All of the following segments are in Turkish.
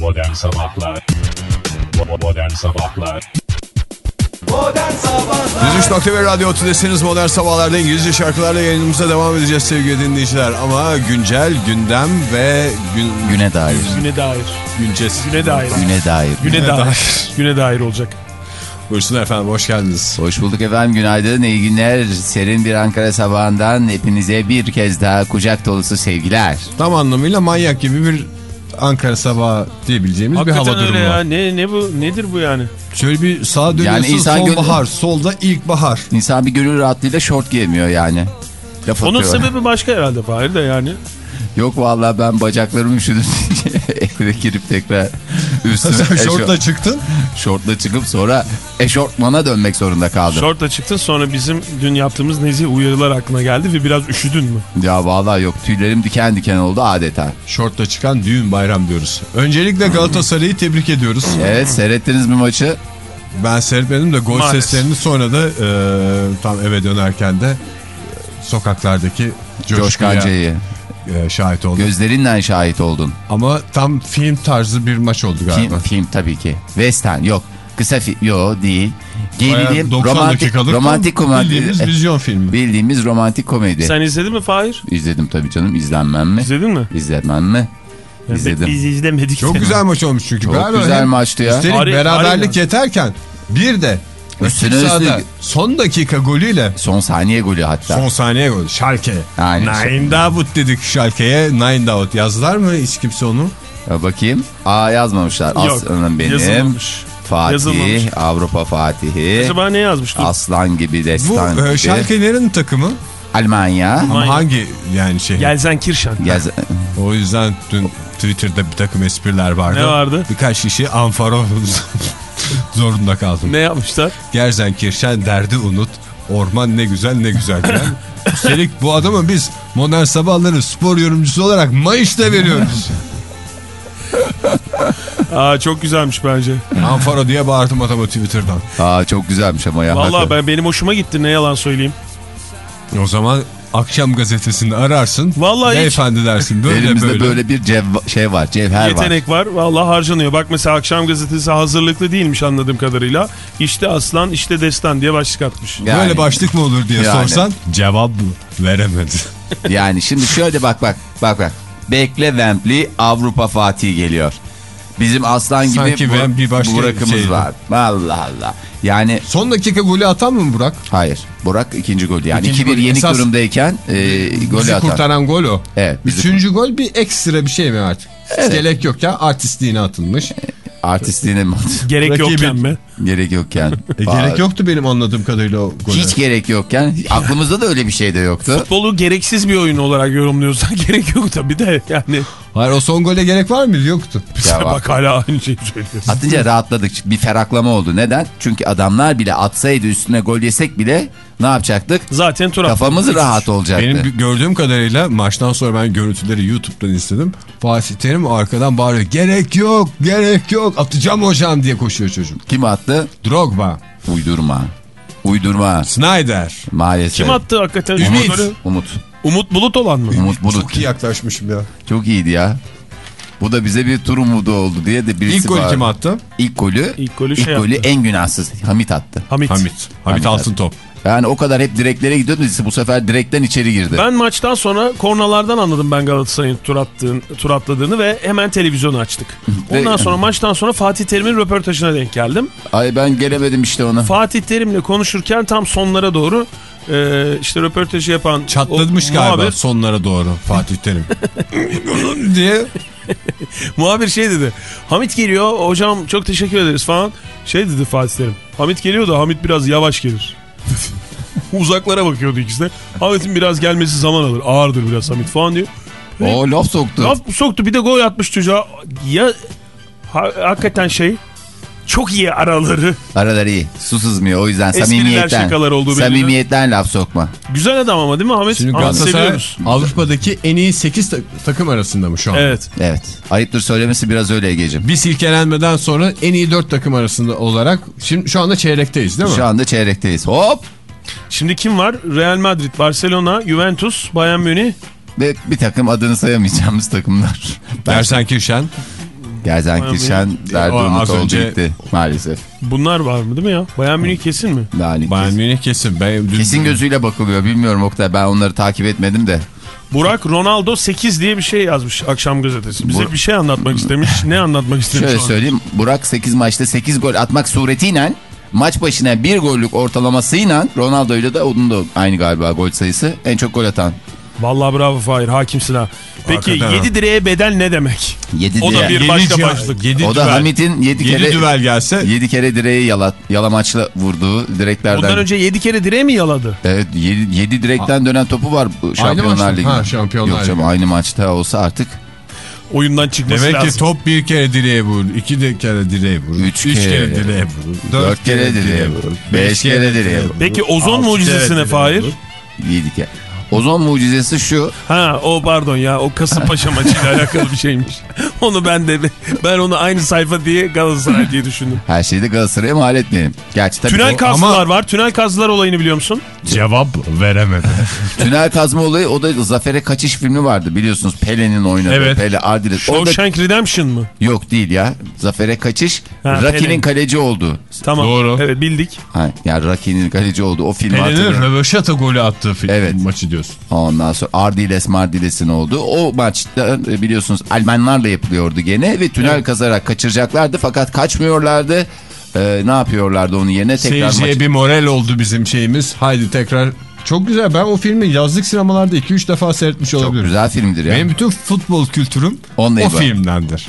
Modern Sabahlar Modern Sabahlar Modern Sabahlar 103.1 Radyo Tülesi'niz Modern Sabahlar'da İngilizce şarkılarla yayınımıza devam edeceğiz sevgili dinleyiciler. Ama güncel, gündem ve gün, Güne dair. Güne dair. günces. Güne dair. Güne dair. Güne dair. Güne dair olacak. Buyursunlar efendim hoş geldiniz. Hoş bulduk efendim günaydın iyi günler. Serin bir Ankara sabahından hepinize bir kez daha kucak dolusu sevgiler. Tam anlamıyla manyak gibi bir Ankara sabahı diyebileceğimiz bir Hakikaten hava durumu öyle ya. var. Ne, ne bu? Nedir bu yani? Şöyle bir sağa dönüyorsun Yani insan sonbahar, solda ilkbahar. İnsan bir gönül rahatlığıyla şort giyemiyor yani. Laf Onun atıyor. sebebi başka herhalde Fahir de yani. Yok vallahi ben bacaklarım üşüdü diye eve girip tekrar üstüme şortla çıktın. şortla çıkıp sonra eşortmana dönmek zorunda kaldım. Şortla çıktın sonra bizim dün yaptığımız nezih uyarılar aklına geldi ve biraz üşüdün mü? Ya vallahi yok tüylerim diken diken oldu adeta. Şortla çıkan düğün bayram diyoruz. Öncelikle Galatasaray'ı tebrik ediyoruz. Evet seyrettiniz mi maçı? Ben seyretmedim de gol Maalesef. seslerini sonra da e, tam eve dönerken de e, sokaklardaki coşkuya Coşkancayı. E, şahit oldum. Gözlerinden şahit oldun. Ama tam film tarzı bir maç oldu galiba. Film, film tabii ki. Western yok. Kısa film yok değil. Gerilim 90 romantik romantik komedi. bildiğimiz vizyon filmi. Bildiğimiz romantik komedi. Sen izledin mi Fahir? İzledim tabii canım. İzlenmem mi? İzledin mi? İzlenmem mi? İzledim. Biz izlemedik. Çok güzel maç olmuş çünkü. Çok Galiba güzel maçtı ya. Üstelik Hari- beraberlik harbiden. yeterken bir de Üstüne üstlük- son dakika golüyle Son saniye golü hatta. son saniye gol. Schalke. Aynen. Nine Davut dedik Schalke'ye. Nine Davut. Yazdılar mı hiç kimse onu? Ya bakayım. Aa yazmamışlar. Yok, Aslanım benim. yazılmamış. Fatih. Yazılmamış. Avrupa Fatihi. Acaba ne yazmıştır? Aslan gibi Bu destan e, gibi. Schalke nerenin takımı? Almanya. Ama Almanya. hangi yani şey? Gelsenkirchen. Yaz... O yüzden dün Twitter'da bir takım espriler vardı. Ne vardı? Birkaç kişi Anfaro zorunda kaldım. Ne yapmışlar? Gerzenkirchen derdi unut. Orman ne güzel ne güzel. Üstelik bu adamı biz modern sabahları spor yorumcusu olarak Mayış'ta veriyoruz. Aa çok güzelmiş bence. Anfaro diye bağırdım adamı Twitter'dan. Aa çok güzelmiş ama ya. Vallahi hakikaten. ben benim hoşuma gitti ne yalan söyleyeyim. O zaman akşam gazetesinde ararsın. Vallahi hiç- Beyefendi dersin böyle Elimizde böyle. böyle, bir cev- şey var. Cevher var. Yetenek var. Vallahi harcanıyor. Bak mesela akşam gazetesi hazırlıklı değilmiş anladığım kadarıyla. İşte aslan işte destan diye başlık atmış. Yani- Böyle başlık mı olur diye Yani. sorsan cevap. Veremedi. Yani şimdi şöyle bak bak bak bak. Bekle Wembley Avrupa Fatih geliyor. Bizim aslan gibi Sanki bu, ben bir başka Burak'ımız şeydi. var. Allah Allah. Yani Son dakika golü atan mı Burak? hayır. Burak ikinci golü. Yani İkinci 2-1 golü. yenik Esas durumdayken e, golü Bizi atar. kurtaran gol o. Evet. Üçüncü gol bir ekstra bir şey mi artık? Hiç gerek yok ya artistliğine atılmış. artistliğine mi- Gerek yokken mi? gerek yokken. E, gerek yoktu benim anladığım kadarıyla o gole. Hiç gerek yokken. Aklımızda da öyle bir şey de yoktu. Futbolu gereksiz bir oyun olarak yorumluyorsan gerek yok tabii de yani. Hayır o son gole gerek var mıydı? Yoktu. Ya bak. Bak hala aynı şeyi söylüyorsun. Atınca rahatladık. Bir ferahlama oldu. Neden? Çünkü adamlar bile atsaydı üstüne gol yesek bile ne yapacaktık? Zaten tur. Kafamız rahat olacaktı. Benim gö- gördüğüm kadarıyla maçtan sonra ben görüntüleri YouTube'dan izledim. Fatih Terim arkadan bağırıyor. Gerek yok, gerek yok. Atacağım hocam diye koşuyor çocuk. Kim attı? Drogba, Uydurma. Uydurma. Snyder. Maalesef. Kim attı hakikaten? Ümit. Umut. Umut Bulut olan mı? Umut Bulut. Çok iyi yaklaşmışım ya. Çok iyiydi ya. Bu da bize bir tur umudu oldu diye de birisi İlk golü kim attı? İlk golü, İlk golü ilk şey golü yaptı. en günahsız Hamit attı. Hamit. Hamit. Hamit Hamit Altıntop. Yani o kadar hep direklere gidiyordu. Bu sefer direkten içeri girdi. Ben maçtan sonra kornalardan anladım ben Galatasaray'ın tur, attığın, tur atladığını ve hemen televizyonu açtık. Ondan sonra maçtan sonra Fatih Terim'in röportajına denk geldim. Ay ben gelemedim işte ona. Fatih Terim'le konuşurken tam sonlara doğru e, işte röportajı yapan Çatlamış o galiba muhabir, sonlara doğru Fatih Terim. diye muhabir şey dedi. Hamit geliyor hocam çok teşekkür ederiz falan. Şey dedi Fatih Terim. Hamit geliyor da Hamit biraz yavaş gelir. Uzaklara bakıyordu ikisi de. Hamit'in biraz gelmesi zaman alır. Ağırdır biraz Hamit falan diyor. O laf soktu. Laf soktu bir de gol atmış çocuğa. Ya ha- hakikaten şey çok iyi araları. Araları iyi. Su sızmıyor o yüzden Espriler, samimiyetten. şakalar olduğu belli. Samimiyetten laf sokma. Güzel adam ama değil mi Hamit? Şimdi Galatasaray seviyoruz. Avrupa'daki en iyi 8 takım arasında mı şu an? Evet. Evet. Ayıptır söylemesi biraz öyle Ege'cim. Bir silkelenmeden sonra en iyi 4 takım arasında olarak şimdi şu anda çeyrekteyiz değil mi? Şu anda çeyrekteyiz. Hop. Şimdi kim var? Real Madrid, Barcelona, Juventus, Bayern Münih. Ve bir takım adını sayamayacağımız takımlar. Ben, Gersen Az oldu önce- gitti maalesef. Bunlar var mı değil mi ya? Bayern Münih kesin mi? Yani Bayern kesin, Münih kesin. Ben kesin gözüyle bakılıyor. Bilmiyorum Oktay ben onları takip etmedim de. Burak Ronaldo 8 diye bir şey yazmış akşam gazetesi. Bize Bur- bir şey anlatmak istemiş. Ne anlatmak istemiş? Şöyle söyleyeyim. Burak 8 maçta 8 gol atmak suretiyle maç başına 1 gollük ortalamasıyla Ronaldo'yla da onun da aynı galiba gol sayısı. En çok gol atan. Vallahi bravo Fahir hakimsin ha. Peki Hakikaten 7 direğe bedel ne demek? 7 O da bir Yedi başka başlık. yedi O da düvel. Hamit'in 7 Yedi kere düvel gelse 7 kere direği yala, yalamaçla vurduğu direklerden. Bundan önce 7 kere direğe mi yaladı? Evet 7, direkten dönen topu var Şampiyonlar? Ligi'nde. Ha, Şampiyonlar Yok canım, aynı maçta olsa artık Oyundan çıkması Demek lazım. ki top bir kere direğe vurur, iki de kere direğe vurur, Üç üç, kere, kere, direğe vurur, 4 kere direğe vurur, 5 kere direğe vurur, Peki ozon altı mucizesi kere ne direğe Fahir? 7 kere. Ozon mucizesi şu. Ha o pardon ya o Kasımpaşa maçıyla alakalı bir şeymiş. Onu ben de ben onu aynı sayfa diye Galatasaray diye düşündüm. Her şeyi de Galatasaray'a mal etmeyelim. Gerçi tabii Tünel o- kazdılar ama- var. Tünel kazdılar olayını biliyor musun? Cevap veremedi. tünel kazma olayı o da Zafer'e kaçış filmi vardı biliyorsunuz. Pele'nin oynadığı. Evet. Pele Ardiles. Orada Shawshank Redemption mı? yok değil ya. Zafer'e kaçış. Rocky'nin kaleci olduğu. Tamam. Doğru. Evet bildik. Ha, yani Rocky'nin kaleci olduğu o filmi Pelin'in hatırlıyorum. röveşata golü attığı film Evet. maçı diyorsun. Ondan sonra Ardiles Mardiles'in olduğu. O maçta e, biliyorsunuz Almanlarla yapılıyordu gene ve tünel kazarak kaçıracaklardı fakat kaçmıyorlardı. Ee, ne yapıyorlardı onun yerine tekrar Seyirciye maçı. bir moral oldu bizim şeyimiz. Haydi tekrar. Çok güzel. Ben o filmi yazlık sinemalarda 2-3 defa seyretmiş Çok olabilirim. güzel filmdir ya. Benim bütün futbol kültürüm Onunla o filmdendir.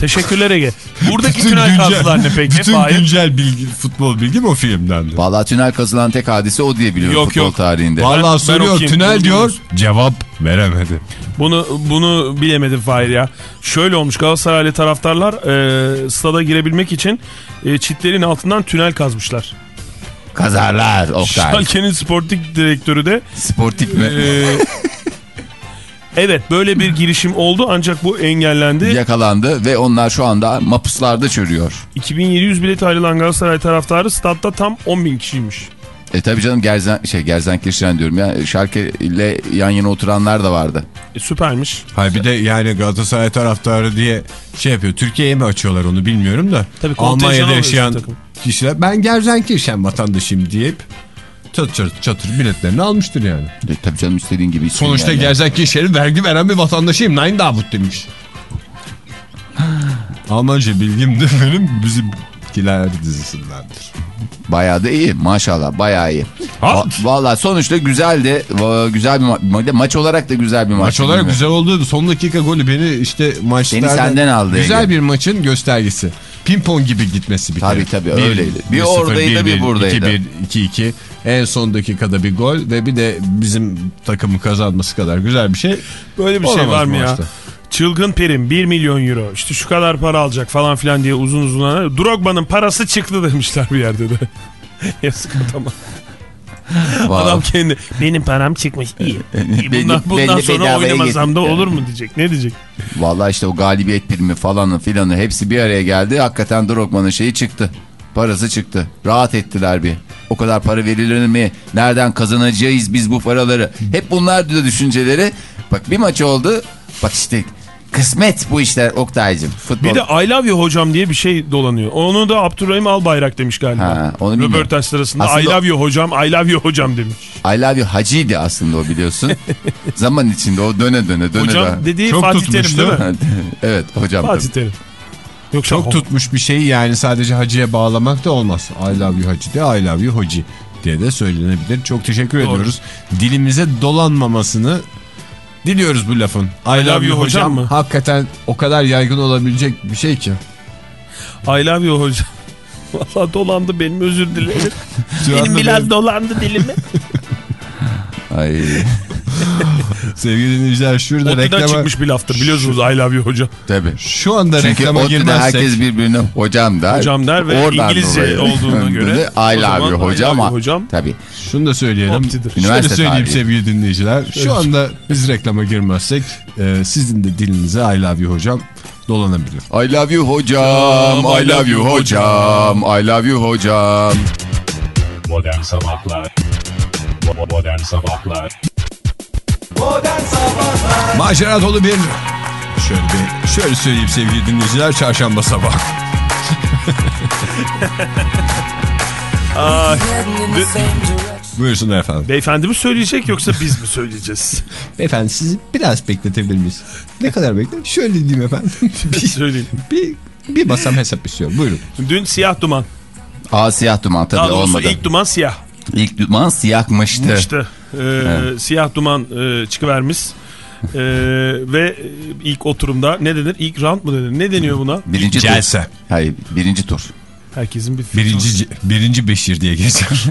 Teşekkürler Ege. Buradaki Bütün tünel güncel- kazdılar ne peki? Bütün Fahir? güncel bilgi, futbol bilgim o filmdendir. Vallahi tünel kazılan tek hadise o diye biliyorum Yok, futbol yok. tarihinde. Vallahi soruyor okuyayım. tünel diyor cevap veremedi. Bunu bunu bilemedim Fahir ya. Şöyle olmuş Galatasaraylı taraftarlar e, stada girebilmek için e, çitlerin altından tünel kazmışlar. Kazarlar Oktay. Schalke'nin sportif direktörü de Sportif mi? e, evet böyle bir girişim oldu ancak bu engellendi. Yakalandı ve onlar şu anda mapuslarda çürüyor. 2700 bilet ayrılan Galatasaray taraftarı statta tam 10.000 kişiymiş. E tabi canım Gerzen, şey, Gerzenkirchen diyorum ya. Şalke ile yan yana oturanlar da vardı. E, süpermiş. Hayır bir de yani Galatasaray taraftarı diye şey yapıyor. Türkiye'ye mi açıyorlar onu bilmiyorum da. Tabii Almanya'da yaşayan takım. kişiler ben Gerzenkirchen vatandaşıyım deyip çatır çatır biletlerini almıştır yani. E, tabii canım istediğin gibi. Sonuçta yani. Gerzenkirchen'in vergi veren bir vatandaşıyım. Nein Davut demiş. Almanca bilgim de benim bizimkiler dizisindendir. Bayağı da iyi maşallah bayağı iyi. Ha? Va- Vallahi sonuçta güzeldi. Va- Güzel bir ma- maç olarak da güzel bir maç. Maç olarak güzel oldu. Son dakika golü beni işte maçlarda... Seni senden aldı Güzel Ege. bir maçın göstergesi. Pimpon gibi gitmesi bir Tabii, kere. tabii, öyleydi. Bir oradaydı, bir buradaydı. 2-1, 2-2. En son dakikada bir gol ve bir de bizim takımın kazanması kadar güzel bir şey. Böyle bir şey Olamaz var mı ya? Çılgın Perim 1 milyon euro işte şu kadar para alacak falan filan diye uzun uzun Drogba'nın parası çıktı demişler bir yerde de. Yazık adama. Adam kendi benim param çıkmış iyi. Bundan, bundan sonra oynamasam da olur mu diyecek. Ne diyecek? Vallahi işte o galibiyet primi falanı filanı hepsi bir araya geldi. Hakikaten Drogba'nın şeyi çıktı. Parası çıktı. Rahat ettiler bir. O kadar para verilir mi? Nereden kazanacağız biz bu paraları? Hep bunlar da düşünceleri. Bak bir maç oldu. Bak işte kısmet bu işler Oktay'cım. Futbol. Bir de I love you hocam diye bir şey dolanıyor. Onu da Abdurrahim Albayrak demiş galiba. Ha, onu. Röportaj sırasında Aslında- I love you hocam, I love you hocam demiş. I love you hacıydı aslında o biliyorsun. Zaman içinde o döne döne döne Hocam döne. dediği Çok Fatih tutmuş, Terim değil mi? evet hocam. Fatih Terim. Yoksa Çok tutmuş bir şeyi yani sadece hacıya bağlamak da olmaz. I love you hacı de I love you hoci diye de söylenebilir. Çok teşekkür Doğru. ediyoruz. Dilimize dolanmamasını diliyoruz bu lafın. I, love, you hocam, mı? hakikaten o kadar yaygın olabilecek bir şey ki. I love you hocam. Valla dolandı benim özür dilerim. Benim biraz dolandı dilimi. Ay. Sevgili dinleyiciler şurada Otlu'dan reklama... çıkmış bir laftır biliyorsunuz I love you hocam. Tabii. Şu anda Çünkü reklama girmezsek... herkes birbirine hocam der. Hocam der ve Oradan İngilizce dolayı. olduğuna göre I love zaman you hocam. hocam. Tabii. Şunu da söyleyelim. Optidir. Şöyle Üniversite söyleyeyim tarihi. sevgili dinleyiciler. Şu anda biz reklama girmezsek e, sizin de dilinize I love you hocam dolanabilir. I love you hocam. I love you hocam. I love you hocam. Modern Sabahlar Modern Sabahlar Macera dolu bir Şöyle bir şöyle söyleyeyim sevgili dinleyiciler çarşamba sabah. Aa, Buyursunlar efendim. beyefendi mi söyleyecek yoksa biz mi söyleyeceğiz? Beyefendi sizi biraz bekletebilir miyiz? Ne kadar bekle? Şöyle diyeyim efendim. Bir söyleyeyim. bir, bir basam hesap istiyorum. Buyurun. Dün siyah duman. Aa siyah duman tabii Daha olmadı. ilk duman siyah. İlk duman siyahmıştı. İşte e, siyah duman e, çıkıvermiş. E, ve ilk oturumda ne denir? İlk round mu denir? Ne deniyor buna? Birinci tur. Celse. Hayır birinci tur. Herkesin bir fikri Birinci, birinci Beşir diye geçer.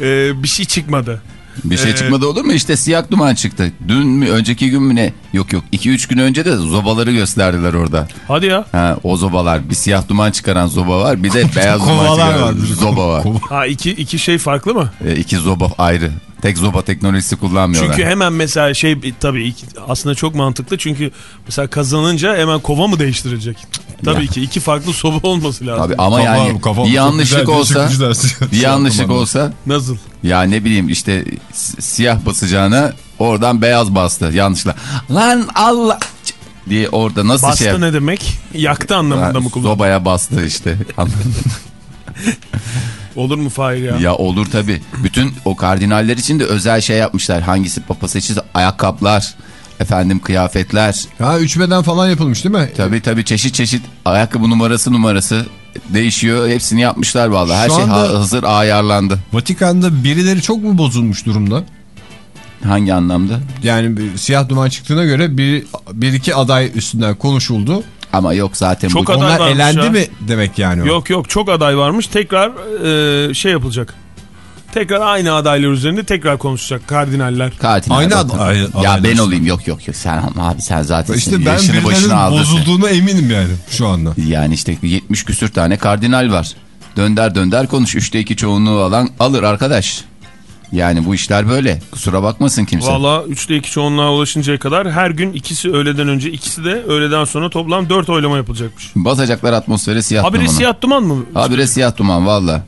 E, bir şey çıkmadı. Bir şey Ee, çıkmadı olur mu? İşte siyah duman çıktı. Dün mü önceki gün mü ne? Yok yok 2-3 gün önce de zobaları gösterdiler orada. Hadi ya. Ha, o zobalar. Bir siyah duman çıkaran zoba var. Bir de beyaz duman çıkaran vardır. zoba var. Ha iki, iki şey farklı mı? E, iki zoba ayrı. Tek zoba teknolojisi kullanmıyorlar. Çünkü hemen mesela şey tabii aslında çok mantıklı çünkü mesela kazanınca hemen kova mı değiştirecek? Tabii ki iki farklı soba olması lazım. Tabii ama Kafa- yani kafam bir yanlışlık olsa bir siyah yanlışlık olsa Nasıl? ya ne bileyim işte siyah basacağına oradan beyaz bastı yanlışla. Lan Allah diye orada nasıl Bastı şey ne demek? Yaktı anlamında mı kullanıyor? Zobaya bastı işte. Olur mu Fahir ya? ya olur tabi. Bütün o kardinaller için de özel şey yapmışlar. Hangisi papa seçilse ayakkabılar, efendim kıyafetler. Ha üç beden falan yapılmış değil mi? Tabi tabi çeşit çeşit ayakkabı numarası numarası değişiyor. Hepsini yapmışlar vallahi. Her Şu şey hazır ayarlandı. Vatikan'da birileri çok mu bozulmuş durumda? Hangi anlamda? Yani bir siyah duman çıktığına göre bir, bir iki aday üstünden konuşuldu. Ama yok zaten Çok bu. aday Onlar varmış elendi ya. mi demek yani o? Yok yok çok aday varmış. Tekrar e, şey yapılacak. Tekrar aynı adaylar üzerinde tekrar konuşacak kardinaller. Kardinal Aynı zaten. ad- ay- Ya adaylar ben işte. olayım yok yok yok sen abi sen zaten İşte ben yaşını başına aldın. bozulduğuna eminim yani şu anda. Yani işte 70 küsür tane kardinal var. Dönder dönder konuş. Üçte iki çoğunluğu alan alır arkadaş. Yani bu işler böyle. Kusura bakmasın kimse. Valla 3'te 2 çoğunluğa ulaşıncaya kadar her gün ikisi öğleden önce ikisi de öğleden sonra toplam 4 oylama yapılacakmış. Basacaklar atmosfere siyah Habire dumanı. siyah duman mı? Habire siyah duman valla.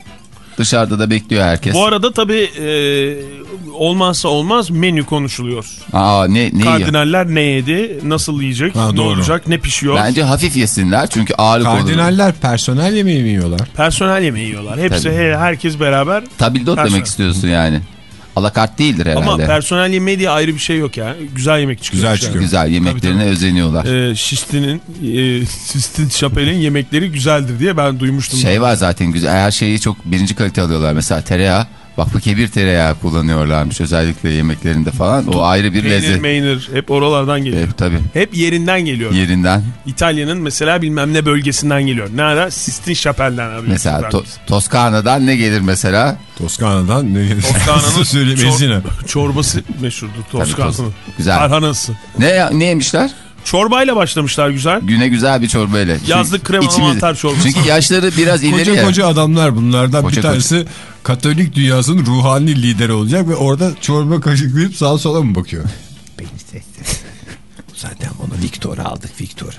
Dışarıda da bekliyor herkes. Bu arada tabii e, olmazsa olmaz menü konuşuluyor. Aa ne ne yiyor? Kardinaller ne yedi, nasıl yiyecek, Ha, ne doğru. olacak, ne pişiyor. Bence hafif yesinler çünkü ağırlık olur. Kardinaller personel yemeği mi yiyorlar? Personel yemeği yiyorlar. Hepsi Tabii. he- herkes beraber. Tabildot Personel. demek istiyorsun yani. Alakart değildir herhalde. Ama personel yemeği diye ayrı bir şey yok ya. Güzel yemek çıkıyor. Güzel çıkıyor. Güzel yemeklerine Tabii, özeniyorlar. Ee, Şisti'nin, e, Sistin Şapel'in yemekleri güzeldir diye ben duymuştum. Şey var zaten güzel. Her şeyi çok birinci kalite alıyorlar. Mesela tereyağı. Vakfı kebir tereyağı kullanıyorlarmış özellikle yemeklerinde falan. O ayrı bir Peynir, lezzet. meynir hep oralardan geliyor. Evet, tabii. Hep yerinden geliyor. Yerinden. İtalya'nın mesela bilmem ne bölgesinden geliyor. Nerede? Sistin Şapel'den alıyorsunuz Mesela to- Toskana'dan ne gelir mesela? Toskana'dan ne gelir? Toskana'nın söyleyeyim çor- çorbası meşhurdur Toskana'nın. tos- Güzel. Tarhanası. Ne, ne yemişler? Çorbayla başlamışlar güzel. Güne güzel bir çorbayla. Yazlık kremalı mantar çorbası. Çünkü yaşları biraz ileri Koca ya. koca adamlar bunlardan Koca bir tanesi Katolik dünyasının ruhani lideri olacak ve orada çorba kaşıklayıp sağa sola mı bakıyor? Zaten onu Viktor aldık Viktor.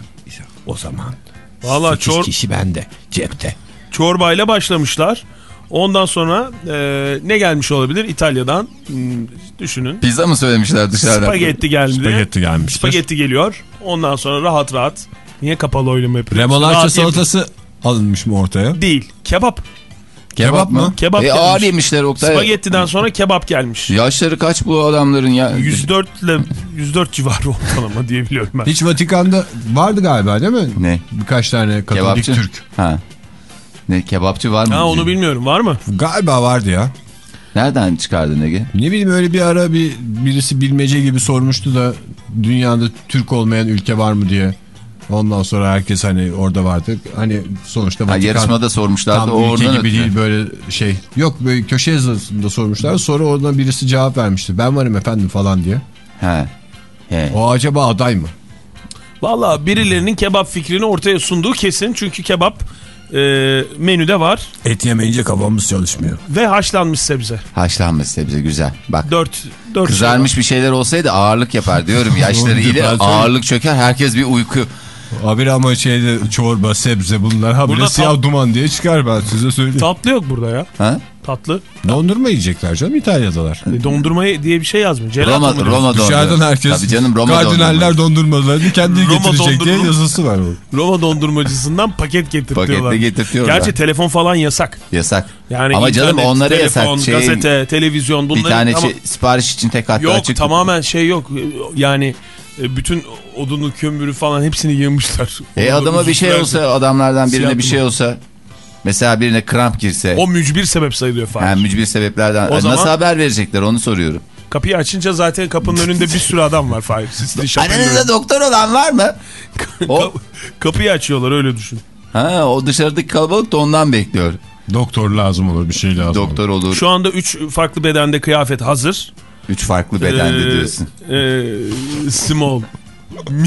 O zaman Valla sekiz çor kişi bende cepte. çorbayla başlamışlar. Ondan sonra e, ne gelmiş olabilir? İtalya'dan hmm, düşünün. Pizza mı söylemişler dışarıda? Spagetti geldi. Spagetti gelmiştir. Spagetti geliyor. Ondan sonra rahat rahat. Niye kapalı oylama yapıyorsun? Remolacha salatası alınmış mı ortaya? Değil. Kebap. Kebap mı? Kebap E, gelmiş. ağır yemişler Oktay. Spagettiden sonra kebap gelmiş. Yaşları kaç bu adamların ya? 104 ile 104 civarı ortalama diyebiliyorum ben. Hiç Vatikan'da vardı galiba değil mi? Ne? Birkaç tane Katolik Kebapçı. Türk. Ha. Ne kebapçı var mı? Ha onu bilmiyorum. Var mı? Galiba vardı ya. Nereden çıkardın Ege? Ne bileyim öyle bir ara bir birisi bilmece gibi sormuştu da dünyada Türk olmayan ülke var mı diye. Ondan sonra herkes hani orada vardı. Hani sonuçta Ha, Vatikan yarışmada sormuşlardı. tam o ülke gibi ötürü. değil böyle şey. Yok böyle köşe yazısında sormuşlar. Sonra oradan birisi cevap vermişti. Ben varım efendim falan diye. He. He. O acaba aday mı? Valla birilerinin kebap fikrini ortaya sunduğu kesin. Çünkü kebap e, menüde var. Et yemeyince kafamız çalışmıyor. Ve haşlanmış sebze. Haşlanmış sebze güzel. Bak 4 4 kızarmış bir şeyler olsaydı ağırlık yapar diyorum. Yaşları ile ağırlık çöker. Herkes bir uyku. Habire ama şeyde çorba, sebze bunlar habire Burada siyah duman diye çıkar ben size söyleyeyim. Tatlı yok burada ya. Ha? Tatlı. Dondurma yiyecekler canım İtalya'dalar. E, dondurma diye bir şey yazmıyor. Gelato Roma? Roma dondurma. Dışarıdan herkes Tabii canım Roma kardinaller dondurma. dondurmalarını kendi Roma getirecek diye yazısı var. Roma dondurmacısından paket getirtiyorlar. Pakette getirtiyorlar. Gerçi telefon falan yasak. Yasak. Yani Ama canım internet, onlara telefon, yasak. Şey, gazete, televizyon bunları bir tane ama- şey, sipariş için tek hatta yok açık. tamamen şey yok. Yani e, bütün odunu, kömürü falan hepsini yığmışlar. E Onu da adama bir şey olsa adamlardan birine bir şey olsa mesela birine kramp girse. O mücbir sebep sayılıyor falan. Yani mücbir sebeplerden O nasıl zaman- haber verecekler onu soruyorum. Kapıyı açınca zaten kapının önünde bir sürü adam var Fahir. Aranızda doktor olan var mı? o, Ka- Kapıyı açıyorlar öyle düşün. ha, o dışarıdaki kalabalık da ondan bekliyor. Doktor lazım olur bir şey lazım olur. Doktor olur. Şu anda 3 farklı bedende kıyafet hazır. Üç farklı bedende Ee, diyorsun. e, small.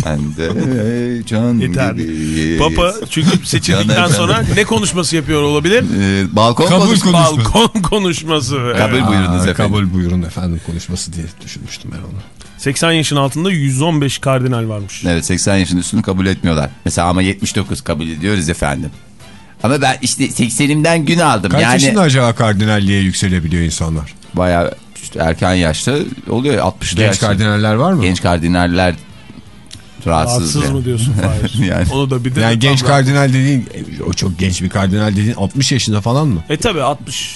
Ben de can Yeter. gibi. Papa çünkü seçildikten sonra ne konuşması yapıyor olabilir? Ee, balkon Kabul konuşması. konuşması. Balkon konuşması. Kabul Evet. buyurunuz Aa, efendim. Kabul buyurun efendim konuşması diye düşünmüştüm ben onu. 80 yaşın altında 115 kardinal varmış. Evet 80 yaşın üstünü kabul etmiyorlar. Mesela ama 79 kabul ediyoruz efendim. Ama ben işte 80'imden gün aldım. Kaç yani yaşında acaba kardinalliğe yükselebiliyor insanlar? bayağı işte erken yaşta oluyor 60'da Genç yaşta. kardinaller var mı? Genç kardinaller rahatsız. Rahatsız yani. mı diyorsun Fahir? Yani. Onu da bir de Yani genç kardinal dediğin o çok genç bir kardinal dediğin 60 yaşında falan mı? E tabi 60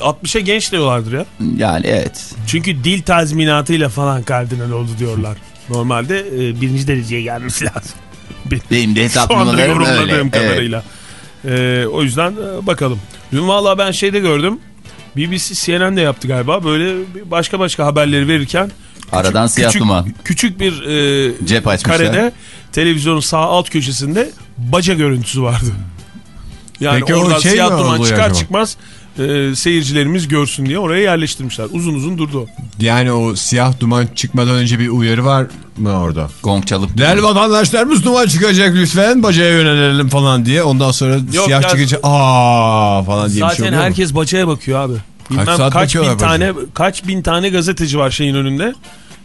60'a genç diyorlardır ya. Yani evet. Çünkü dil tazminatıyla falan kardinal oldu diyorlar. Normalde e, birinci dereceye gelmesi lazım. Benim de hesaplamalarım öyle. Evet. kadarıyla. E, o yüzden e, bakalım. Dün valla ben şeyde gördüm. BBC CNN de yaptı galiba. Böyle başka başka haberleri verirken Aradan siyah küçük, duman. küçük bir e, Cep açmışlar. karede televizyonun sağ alt köşesinde baca görüntüsü vardı. Yani Peki o oradan şey siyah duman çıkar acaba? çıkmaz e, seyircilerimiz görsün diye oraya yerleştirmişler. Uzun uzun durdu. Yani o siyah duman çıkmadan önce bir uyarı var mı orada? Gong çalıp. Değerli vatandaşlarımız duman çıkacak lütfen bacaya yönelelim falan diye. Ondan sonra Yok siyah ya- çıkınca aa falan diye bir şey Zaten oluyor mu? herkes bacaya bakıyor abi. Bilmem kaç bakıyorlar bin tane kaç bin tane gazeteci var şeyin önünde.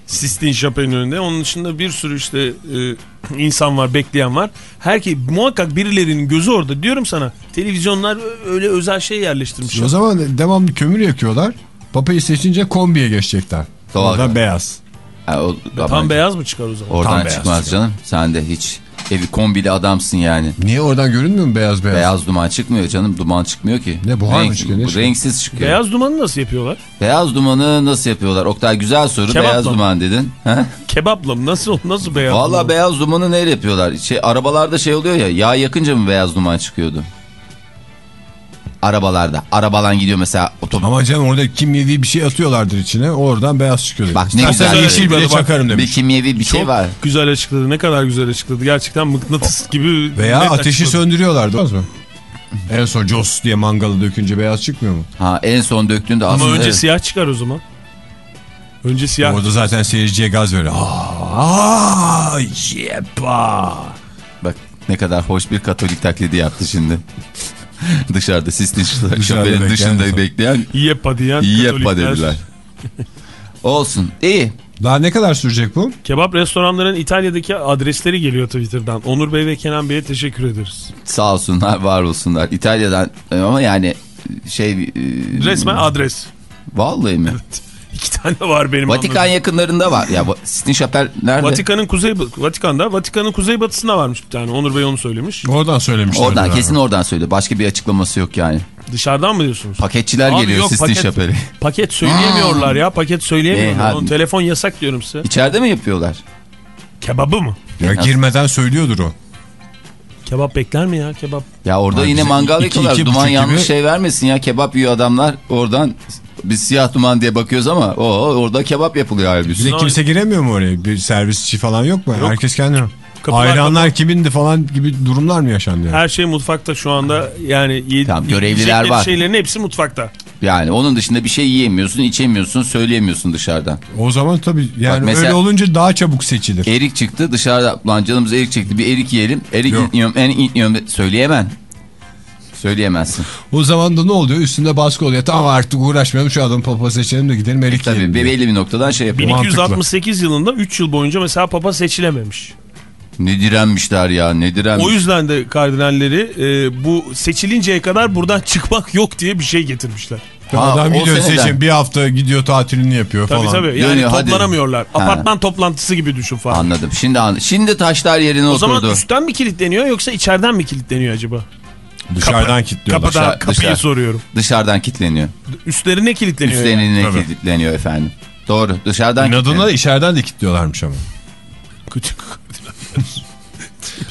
Sistine Chapel'in önünde. Onun dışında bir sürü işte e, insan var, bekleyen var. Herkes muhakkak birilerinin gözü orada. Diyorum sana. Televizyonlar öyle özel şey yerleştirmiş. O zaman devamlı kömür yakıyorlar. Papayı seçince kombiye geçecekler. Doğal. Orada beyaz. Ha, o, Tam beyaz mı çıkar o zaman? Oradan Tam beyaz çıkmaz çıkıyor. canım. Sen de hiç evi kombili adamsın yani. Niye oradan görünmüyor mu beyaz beyaz? Beyaz duman çıkmıyor canım. Duman çıkmıyor ki. Ne, buhar mı çıkıyor, ne bu çıkıyor? Renksiz çıkıyor. Beyaz. Beyaz dumanı nasıl yapıyorlar? dumanı nasıl yapıyorlar? Oktay güzel soru. Kebapla beyaz mı? duman dedin. Ha? Kebapla mı? Nasıl nasıl beyaz Valla duman? beyaz dumanı neyle yapıyorlar? Şey, arabalarda şey oluyor ya yağ yakınca mı beyaz duman çıkıyordu? Arabalarda. Arabalan gidiyor mesela otobüs. Ama canım orada kimyevi bir şey atıyorlardır içine. Oradan beyaz çıkıyor. Bak ne İstersen güzel. yeşil bile çakarım Bir demiş. kimyevi bir şey Çok var. güzel açıkladı. Ne kadar güzel açıkladı. Gerçekten mıknatıs gibi. Veya ateşi açıkladı. söndürüyorlardı. Olmaz mı? En son Jos diye mangalı dökünce beyaz çıkmıyor mu? Ha en son döktüğünde Ama aslında önce evet. siyah çıkar o zaman. Önce siyah. Orada zaten seyirciye gaz veriyor. Aa, yepa. Bak ne kadar hoş bir katolik taklidi yaptı şimdi. Dışarıda Sistine Dışarıda şoförün bekleyen dışında insan. bekleyen Yepa diyen Katolikler. dediler. Olsun. İyi. Daha ne kadar sürecek bu? Kebap restoranların İtalya'daki adresleri geliyor Twitter'dan. Onur Bey ve Kenan Bey'e teşekkür ederiz. Sağ olsunlar, var olsunlar. İtalya'dan e, ama yani şey... e, Resmen adres. Vallahi mi? İki tane var benim Vatikan anladığım. yakınlarında var. Ya Sistine Chapel nerede? Vatikan'ın kuzey Vatikan'da Vatikan'ın kuzeybatısında varmış bir tane. Onur Bey onu söylemiş. Oradan söylemişler. Oradan herhalde. kesin oradan söyledi. Başka bir açıklaması yok yani. Dışarıdan mı diyorsunuz? Paketçiler Abi geliyor yok, Sistine paket- Chapel'e. Paket söyleyemiyorlar ya. Paket E, söyleyemiyorlar. ha- Onun telefon yasak diyorum size. İçeride mi yapıyorlar? Kebabı mı? Ya girmeden söylüyordur o. Kebap bekler mi ya kebap? Ya orada Abi yine mangal yakıyorlar. Duman yanlış gibi- şey vermesin ya. Kebap yiyor adamlar. Oradan biz siyah duman diye bakıyoruz ama o orada kebap yapılıyor halbuki. de kimse giremiyor mu oraya? Bir servisçi falan yok mu? Yok. Herkes kendine. Kapılar Ayranlar kimindi falan gibi durumlar mı yaşandı? Yani? Her şey mutfakta şu anda. Yani yedi, Tamam, görevliler var. şeylerin hepsi mutfakta. Yani onun dışında bir şey yiyemiyorsun, içemiyorsun, söyleyemiyorsun dışarıdan. O zaman tabii yani Bak öyle olunca daha çabuk seçilir. Erik çıktı dışarıda. Lan canımız erik çekti. Bir erik yiyelim. Erik yiyorum, en yiyorum. Söyleyemem. Söyleyemezsin. O zaman da ne oluyor? Üstünde baskı oluyor. Tamam artık uğraşmayalım şu adamı papa seçelim de gidelim erik Tabii belli bir noktadan şey yapıyor. 1268 yılında 3 yıl boyunca mesela papa seçilememiş. Ne direnmişler ya ne direnmiş. O yüzden de kardinalleri e, bu seçilinceye kadar buradan çıkmak yok diye bir şey getirmişler. Ha, Adam o gidiyor seçim bir hafta gidiyor tatilini yapıyor Tabii falan. tabii. Yani Dönüyor, hadi. toplanamıyorlar. Ha. Apartman toplantısı gibi düşün falan. Anladım. Şimdi an Şimdi taşlar yerine O oturdu. zaman üstten mi kilitleniyor yoksa içeriden mi kilitleniyor acaba? Dışarıdan kilitliyorlar. Kapıda Dışarı- kapıyı dışarı. soruyorum. Dışarıdan kilitleniyor. Üstlerine kilitleniyor. yani. Üstlerine Tabii. kilitleniyor efendim. Doğru. Dışarıdan İnadına içeriden de kilitliyorlarmış ama. Gıcık.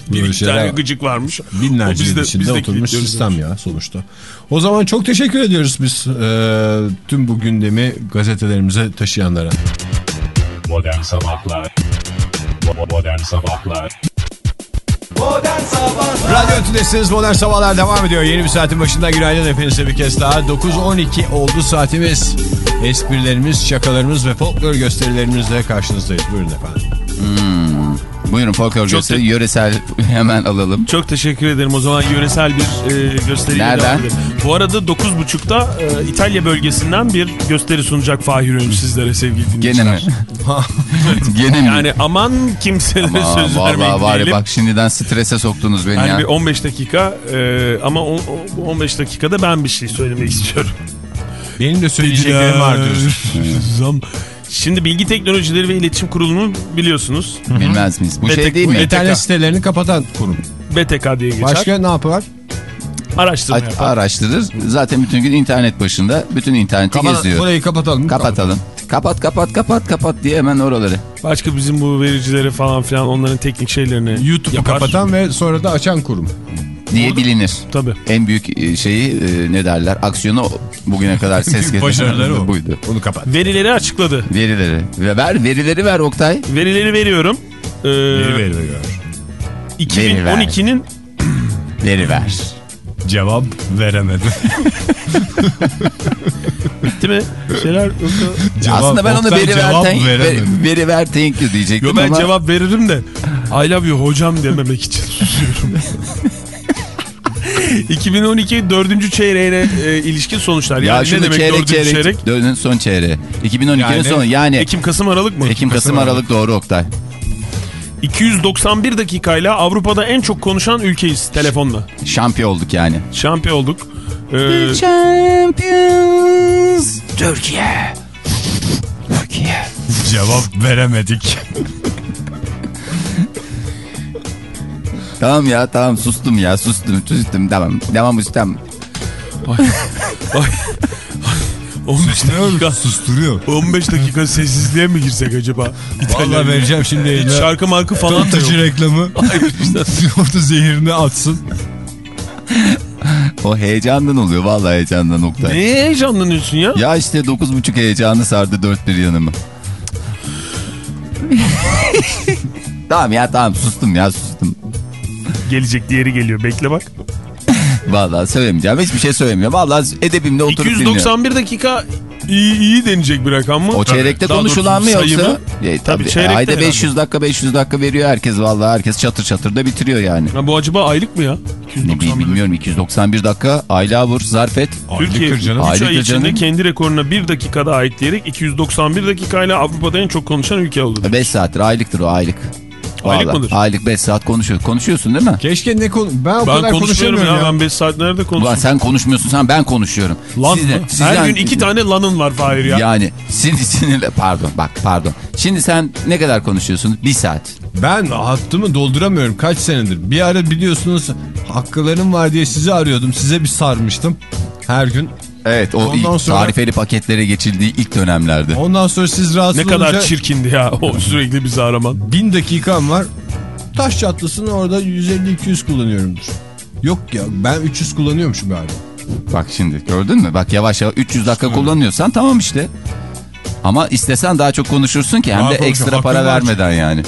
Bir iki tane şeyler gıcık varmış. O binlerce biz de- yıl içinde biz de oturmuş sistem ya sonuçta. O zaman çok teşekkür ediyoruz biz e, tüm bu gündemi gazetelerimize taşıyanlara. Modern Sabahlar Modern Sabahlar Radyo Tülesi'niz Modern Sabahlar devam ediyor. Yeni bir saatin başında günaydın hepinize bir kez daha. 9.12 oldu saatimiz. Esprilerimiz, şakalarımız ve folklor gösterilerimizle karşınızdayız. Buyurun efendim. Buyurun folklor gösteri te- yöresel hemen alalım. Çok teşekkür ederim. O zaman yöresel bir e, gösteriyle Nereden? Bu arada 9.30'da e, İtalya bölgesinden bir gösteri sunacak Fahir Öğünç sizlere sevgili dinleyiciler. Gene mi? Gene mi? Yani aman kimselere söz vermeyin vallahi var ya bak şimdiden strese soktunuz beni Yani ya. bir 15 dakika e, ama o, o- 15 dakikada ben bir şey söylemek istiyorum. Benim de söyleyeceklerim var diyorsun. Zam. Şimdi Bilgi Teknolojileri ve İletişim Kurulu'nu biliyorsunuz. Bilmez miyiz? Bu Betek- şey değil mi? İnternet sitelerini kapatan kurum. BTK diye geçer. Başka ne yapar? Araştırma yapar. araştırır. Zaten bütün gün internet başında. Bütün interneti Kapa- geziyor. Burayı kapatalım. Kapatalım. Kapat kapat kapat kapat diye hemen oraları. Başka bizim bu vericileri falan filan onların teknik şeylerini YouTube'u kapatan ve sonra da açan kurum. Diye bilinir. Tabii. En büyük e, şeyi e, ne derler? Aksiyonu bugüne kadar ses getiren Başarıları o. buydu. Onu kapat. Verileri açıkladı. Verileri. Ve ver verileri ver Oktay. Verileri veriyorum. Ee, Veri ver. 2012'nin Veri ver. Cevap veremedi. bitti mi? Şeyler. Cevap- Aslında ben onu veri ver, thank, veri, veri ver thank you diyecektim Yo ben ama cevap veririm de I love you hocam dememek için susuyorum. 2012 dördüncü çeyreğine e, ilişkin sonuçlar. ya Yani şunu ne demek çeyrek dördüncü çeyrek, çeyrek? dördüncü son çeyreği. 2012'nin Yani sonu yani Ekim, Ekim Kasım Aralık mı? Kasım Aralık doğru Oktay. 291 dakikayla Avrupa'da en çok konuşan ülkeyiz telefonla. Şampiyon olduk yani. Şampiyon olduk. Ee, Champions. Türkiye. Türkiye. Cevap veremedik. Tamam ya tamam sustum ya sustum sustum tamam devam ustam. 15 dakika, Susturuyor. 15 dakika sessizliğe mi girsek acaba? Vallahi vereceğim şimdi eline. şarkı markı falan da yok. Reklamı. Hayır işte. Orada zehirini atsın. O heyecandan oluyor vallahi heyecandan Oktay. Neye heyecanlanıyorsun ya? Ya işte 9.30 heyecanı sardı dört bir yanımı. tamam ya tamam sustum ya sustum. Gelecek diğeri geliyor bekle bak. Vallahi söylemeyeceğim hiçbir şey söylemiyorum. Vallahi edebimle oturup dinliyorum. 291 dakika iyi, iyi denecek bir rakam mı? O çeyrekte Daha konuşulan mı yoksa? mı? E, Tabii, tabii, çeyrekte ayda herhalde. 500 dakika 500 dakika veriyor herkes vallahi herkes çatır çatır da bitiriyor yani. Ha, bu acaba aylık mı ya? Ne bileyim 291 bilmiyorum 291 dakika ayla vur zarf et. Türkiye 3 canım. ay içinde canım. kendi rekoruna 1 dakikada ait diyerek 291 dakikayla Avrupa'da en çok konuşan ülke oldu. 5 saattir aylıktır o aylık. Aylık Vallahi, mıdır? Aylık 5 saat konuşuyor. Konuşuyorsun değil mi? Keşke ne konu... Ben o Ben kadar konuşmuyorum konuşamıyorum ya. ya. Ben 5 saat nerede Ulan konuşuyorum? sen konuşmuyorsun sen ben konuşuyorum. Lan Siz de- mı? Her sizden- gün 2 tane lanın var Fahir ya. Yani sinir sinirle pardon bak pardon. Şimdi sen ne kadar konuşuyorsun? Bir saat. Ben hattımı dolduramıyorum kaç senedir. Bir ara biliyorsunuz hakkılarım var diye sizi arıyordum. Size bir sarmıştım her gün. Evet o Ondan ilk sonra- tarifeli paketlere geçildiği ilk dönemlerde. Ondan sonra siz rahatsız Ne kadar olunca çirkindi ya o sürekli bizi araman. bin dakikam var. Taş çatlasını orada 150-200 kullanıyorumdur. Yok ya ben 300 kullanıyormuşum galiba. Bak şimdi gördün mü? Bak yavaş yavaş 300 dakika kullanıyorsan tamam işte. Ama istesen daha çok konuşursun ki hem de ekstra para vermeden yani.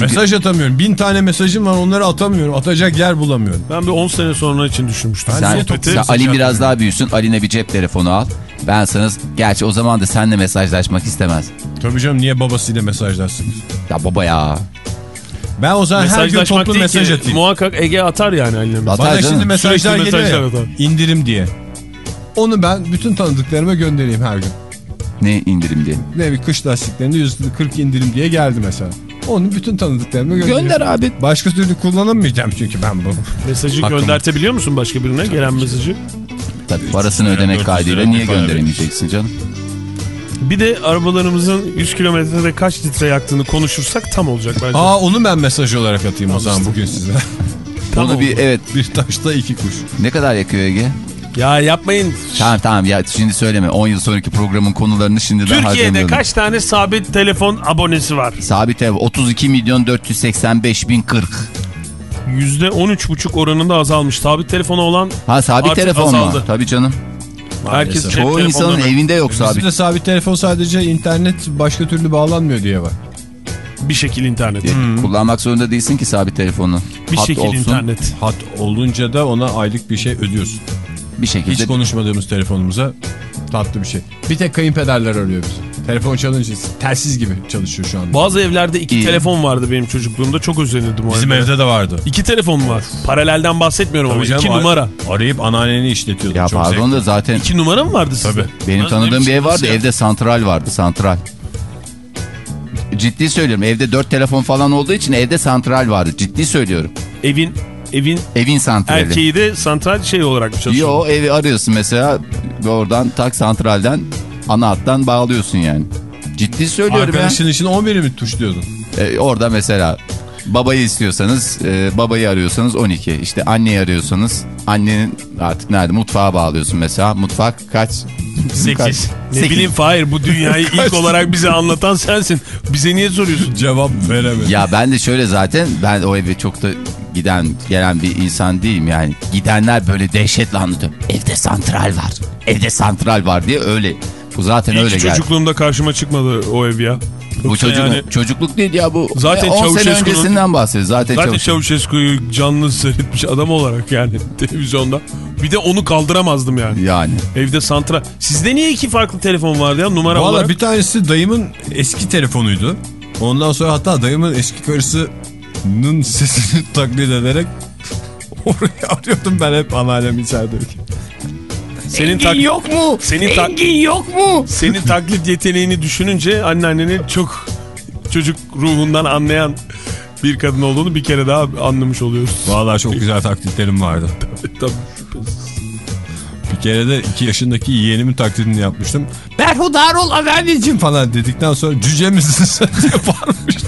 Mesaj atamıyorum. Bin tane mesajım var onları atamıyorum. Atacak yer bulamıyorum. Ben bir 10 sene sonra için düşünmüştüm. Ben Sen, sen mesaj Ali biraz daha büyüsün. Ali'ne bir cep telefonu al. Ben sana gerçi o zaman da seninle mesajlaşmak istemez. Tabii canım niye babasıyla mesajlaşsın? Ya baba ya. Ben o zaman her gün toplu mesaj ki, atayım. Muhakkak Ege atar yani anneme. At- Bana Atar canım. şimdi mesajlar Sürekli geliyor mesajlar ya, atar. indirim diye. Onu ben bütün tanıdıklarıma göndereyim her gün. Ne indirim diye. Ne bir kış lastiklerinde %40 indirim diye geldi mesela. Onu bütün tanıdıklarıma göndereyim. Gönder abi. Başka türlü kullanamayacağım çünkü ben bu. Mesajı Hakkım. göndertebiliyor musun başka birine gelen mesajı? Tabii parasını 300 lira, ödemek 400 kaydıyla niye gönderemeyeceksin canım? Bir de arabalarımızın 100 kilometrede kaç litre yaktığını konuşursak tam olacak bence. Aa onu ben mesaj olarak atayım o zaman bugün size. Tam Onu bir evet bir taşta iki kuş. ne kadar yakıyor Ege? Ya yapmayın. Tamam tamam ya şimdi söyleme 10 yıl sonraki programın konularını şimdiden Türkiye'de harcamayalım. kaç tane sabit telefon abonesi var? Sabit ev 32 milyon 485 bin 40. %13,5 oranında azalmış. Sabit telefonu olan Ha sabit telefon azaldı. mu? Tabii canım. herkes cep Çoğu insanın evinde yok sabit. Bizde sabit telefon sadece internet başka türlü bağlanmıyor diye var. bir şekil internet. E, Kullanmak zorunda değilsin ki sabit telefonu. Bir Hat şekil olsun, internet. Hat olunca da ona aylık bir şey ödüyorsun. Bir şekilde. Hiç konuşmadığımız telefonumuza tatlı bir şey. Bir tek kayınpederler arıyor bizi. Telefon çalınca telsiz gibi çalışıyor şu anda. Bazı evlerde iki İyi. telefon vardı benim çocukluğumda. Çok özenirdim o Bizim evde. evde de vardı. İki telefon var. Paralelden bahsetmiyorum ama. Tabii canım, iki ar- numara. Arayıp anneanneni işletiyordum. Ya Çok pardon zevkli. da zaten İki numara mı vardı sizde? Tabii. benim Nasıl tanıdığım bir ev vardı. ya? Evde santral vardı santral. Ciddi söylüyorum. Evde dört telefon falan olduğu için evde santral vardı. Ciddi söylüyorum. Evin evin Evin santrali. erkeği de santral şey olarak mı çalışıyor? Yo evi arıyorsun mesela oradan tak santralden ana hattan bağlıyorsun yani. Ciddi söylüyorum Arkadaşın için 11'i mi tuşluyordun? ya. E, orada mesela babayı istiyorsanız e, babayı arıyorsanız 12. İşte anneyi arıyorsanız annenin artık nerede mutfağa bağlıyorsun mesela. Mutfak kaç? Sekiz. Ne Sekiz. bileyim Fahir bu dünyayı ilk olarak bize anlatan sensin. Bize niye soruyorsun? Cevap veremedim. Ya ben de şöyle zaten ben o eve çok da giden gelen bir insan değilim yani. Gidenler böyle dehşetle anlatıyor. Evde santral var. Evde santral var diye öyle. Bu zaten İyi öyle geldi. çocukluğumda karşıma çıkmadı o ev ya. Bu Yoksa çocuk, yani- çocukluk değil ya bu. Zaten 10 sene Çavuşescu'nun- öncesinden bahsediyoruz. Zaten, Zaten Çavuş- Çavuşescu'yu canlı seyretmiş adam olarak yani televizyonda. Bir de onu kaldıramazdım yani. Yani. Evde santra. Sizde niye iki farklı telefon vardı ya numara Valla olarak? bir tanesi dayımın eski telefonuydu. Ondan sonra hatta dayımın eski karısının sesini taklit ederek orayı arıyordum ben hep anneannem içerideyken. Senin tak- yok mu? Senin Engin yok mu? Senin taklit yeteneğini düşününce anneanneni çok çocuk ruhundan anlayan bir kadın olduğunu bir kere daha anlamış oluyoruz. Valla çok güzel taklitlerim vardı. Tabii. Bir kere de 2 yaşındaki yeğenimin taklidini yapmıştım. Berhudar ol anneanneciğim falan dedikten sonra cüce misin sen diye bağırmıştı.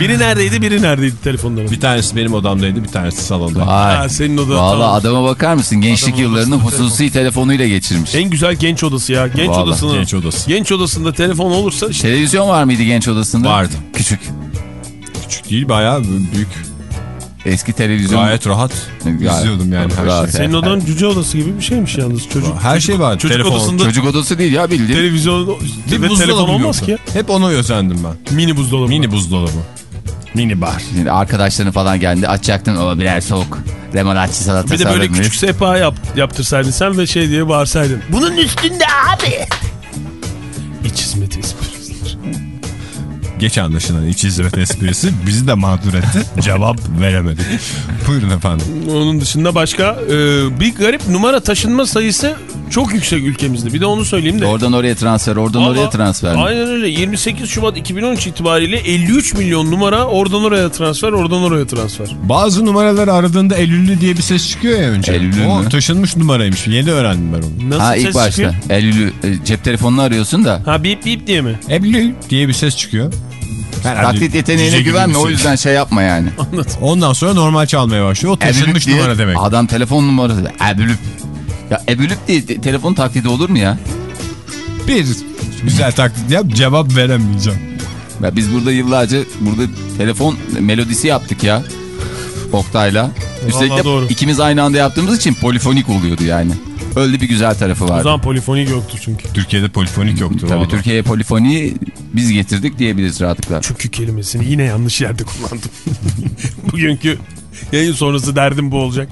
Biri neredeydi biri neredeydi telefonların? Bir tanesi benim odamdaydı bir tanesi salonda. Vay. Ha, senin oda Valla tamam. adama bakar mısın? Gençlik Adamın yıllarını hususi telefonuyla geçirmiş. En güzel genç odası ya. Genç Vallahi odasının. genç odası. Genç odasında telefon olursa işte Televizyon var mıydı genç odasında? Vardı. Küçük. Küçük değil bayağı büyük. Eski televizyon. Gayet rahat izliyordum yani her rahat. şeyi. senin odan cüce odası gibi bir şeymiş yalnız çocuk. Her şey var. Çocuk Telefon. odasında Çocuk odası değil ya bildiğin. televizyon Bir ve buzdolabı telefon olmaz ki. Hep ona özendim ben. Mini buzdolabı. Mini buzdolabı. Mini bar. Şimdi arkadaşların falan geldi açacaktın o birer soğuk remolatçı salatası Bir de böyle mıyız? küçük sehpa yap, yaptırsaydın sen ve şey diye bağırsaydın. Bunun üstünde abi. İç hizmet esprisidir. Geç anlaşılan iç hizmet esprisi bizi de mağdur etti. Cevap veremedik. Buyurun efendim. Onun dışında başka e, bir garip numara taşınma sayısı çok yüksek ülkemizde. Bir de onu söyleyeyim de. Oradan oraya transfer, oradan Vallahi- oraya transfer. mi? Aynen öyle. 28 Şubat 2013 itibariyle 53 milyon numara oradan oraya transfer, oradan oraya transfer. Bazı numaraları aradığında Eylül'lü diye bir ses çıkıyor ya önce. Eylül'lü o mü? taşınmış numaraymış. Yeni öğrendim ben onu. Nasıl Ha ses ilk başta. çıkıyor? Eylül'ü e, cep telefonunu arıyorsun da. Ha bip bip diye mi? Eylül diye bir ses çıkıyor. Herhalde Taklit yeteneğine güvenme o yüzden şey yapma yani. Anladım. Ondan sonra normal çalmaya başlıyor. O taşınmış numara demek. Adam telefon numarası. Ebülüp. Ya ebülüp diye te- telefon taklidi olur mu ya? Bir güzel taklit yap cevap veremeyeceğim. ya? Biz burada yıllarca burada telefon melodisi yaptık ya. Oktay'la. Üstelik de doğru. ikimiz aynı anda yaptığımız için polifonik oluyordu yani. Öyle bir güzel tarafı O vardı. zaman polifonik yoktu çünkü. Türkiye'de polifonik yoktu. Tabii vallahi. Türkiye'ye polifoniyi biz getirdik diyebiliriz rahatlıkla. Çünkü kelimesini yine yanlış yerde kullandım. Bugünkü yayın sonrası derdim bu olacak.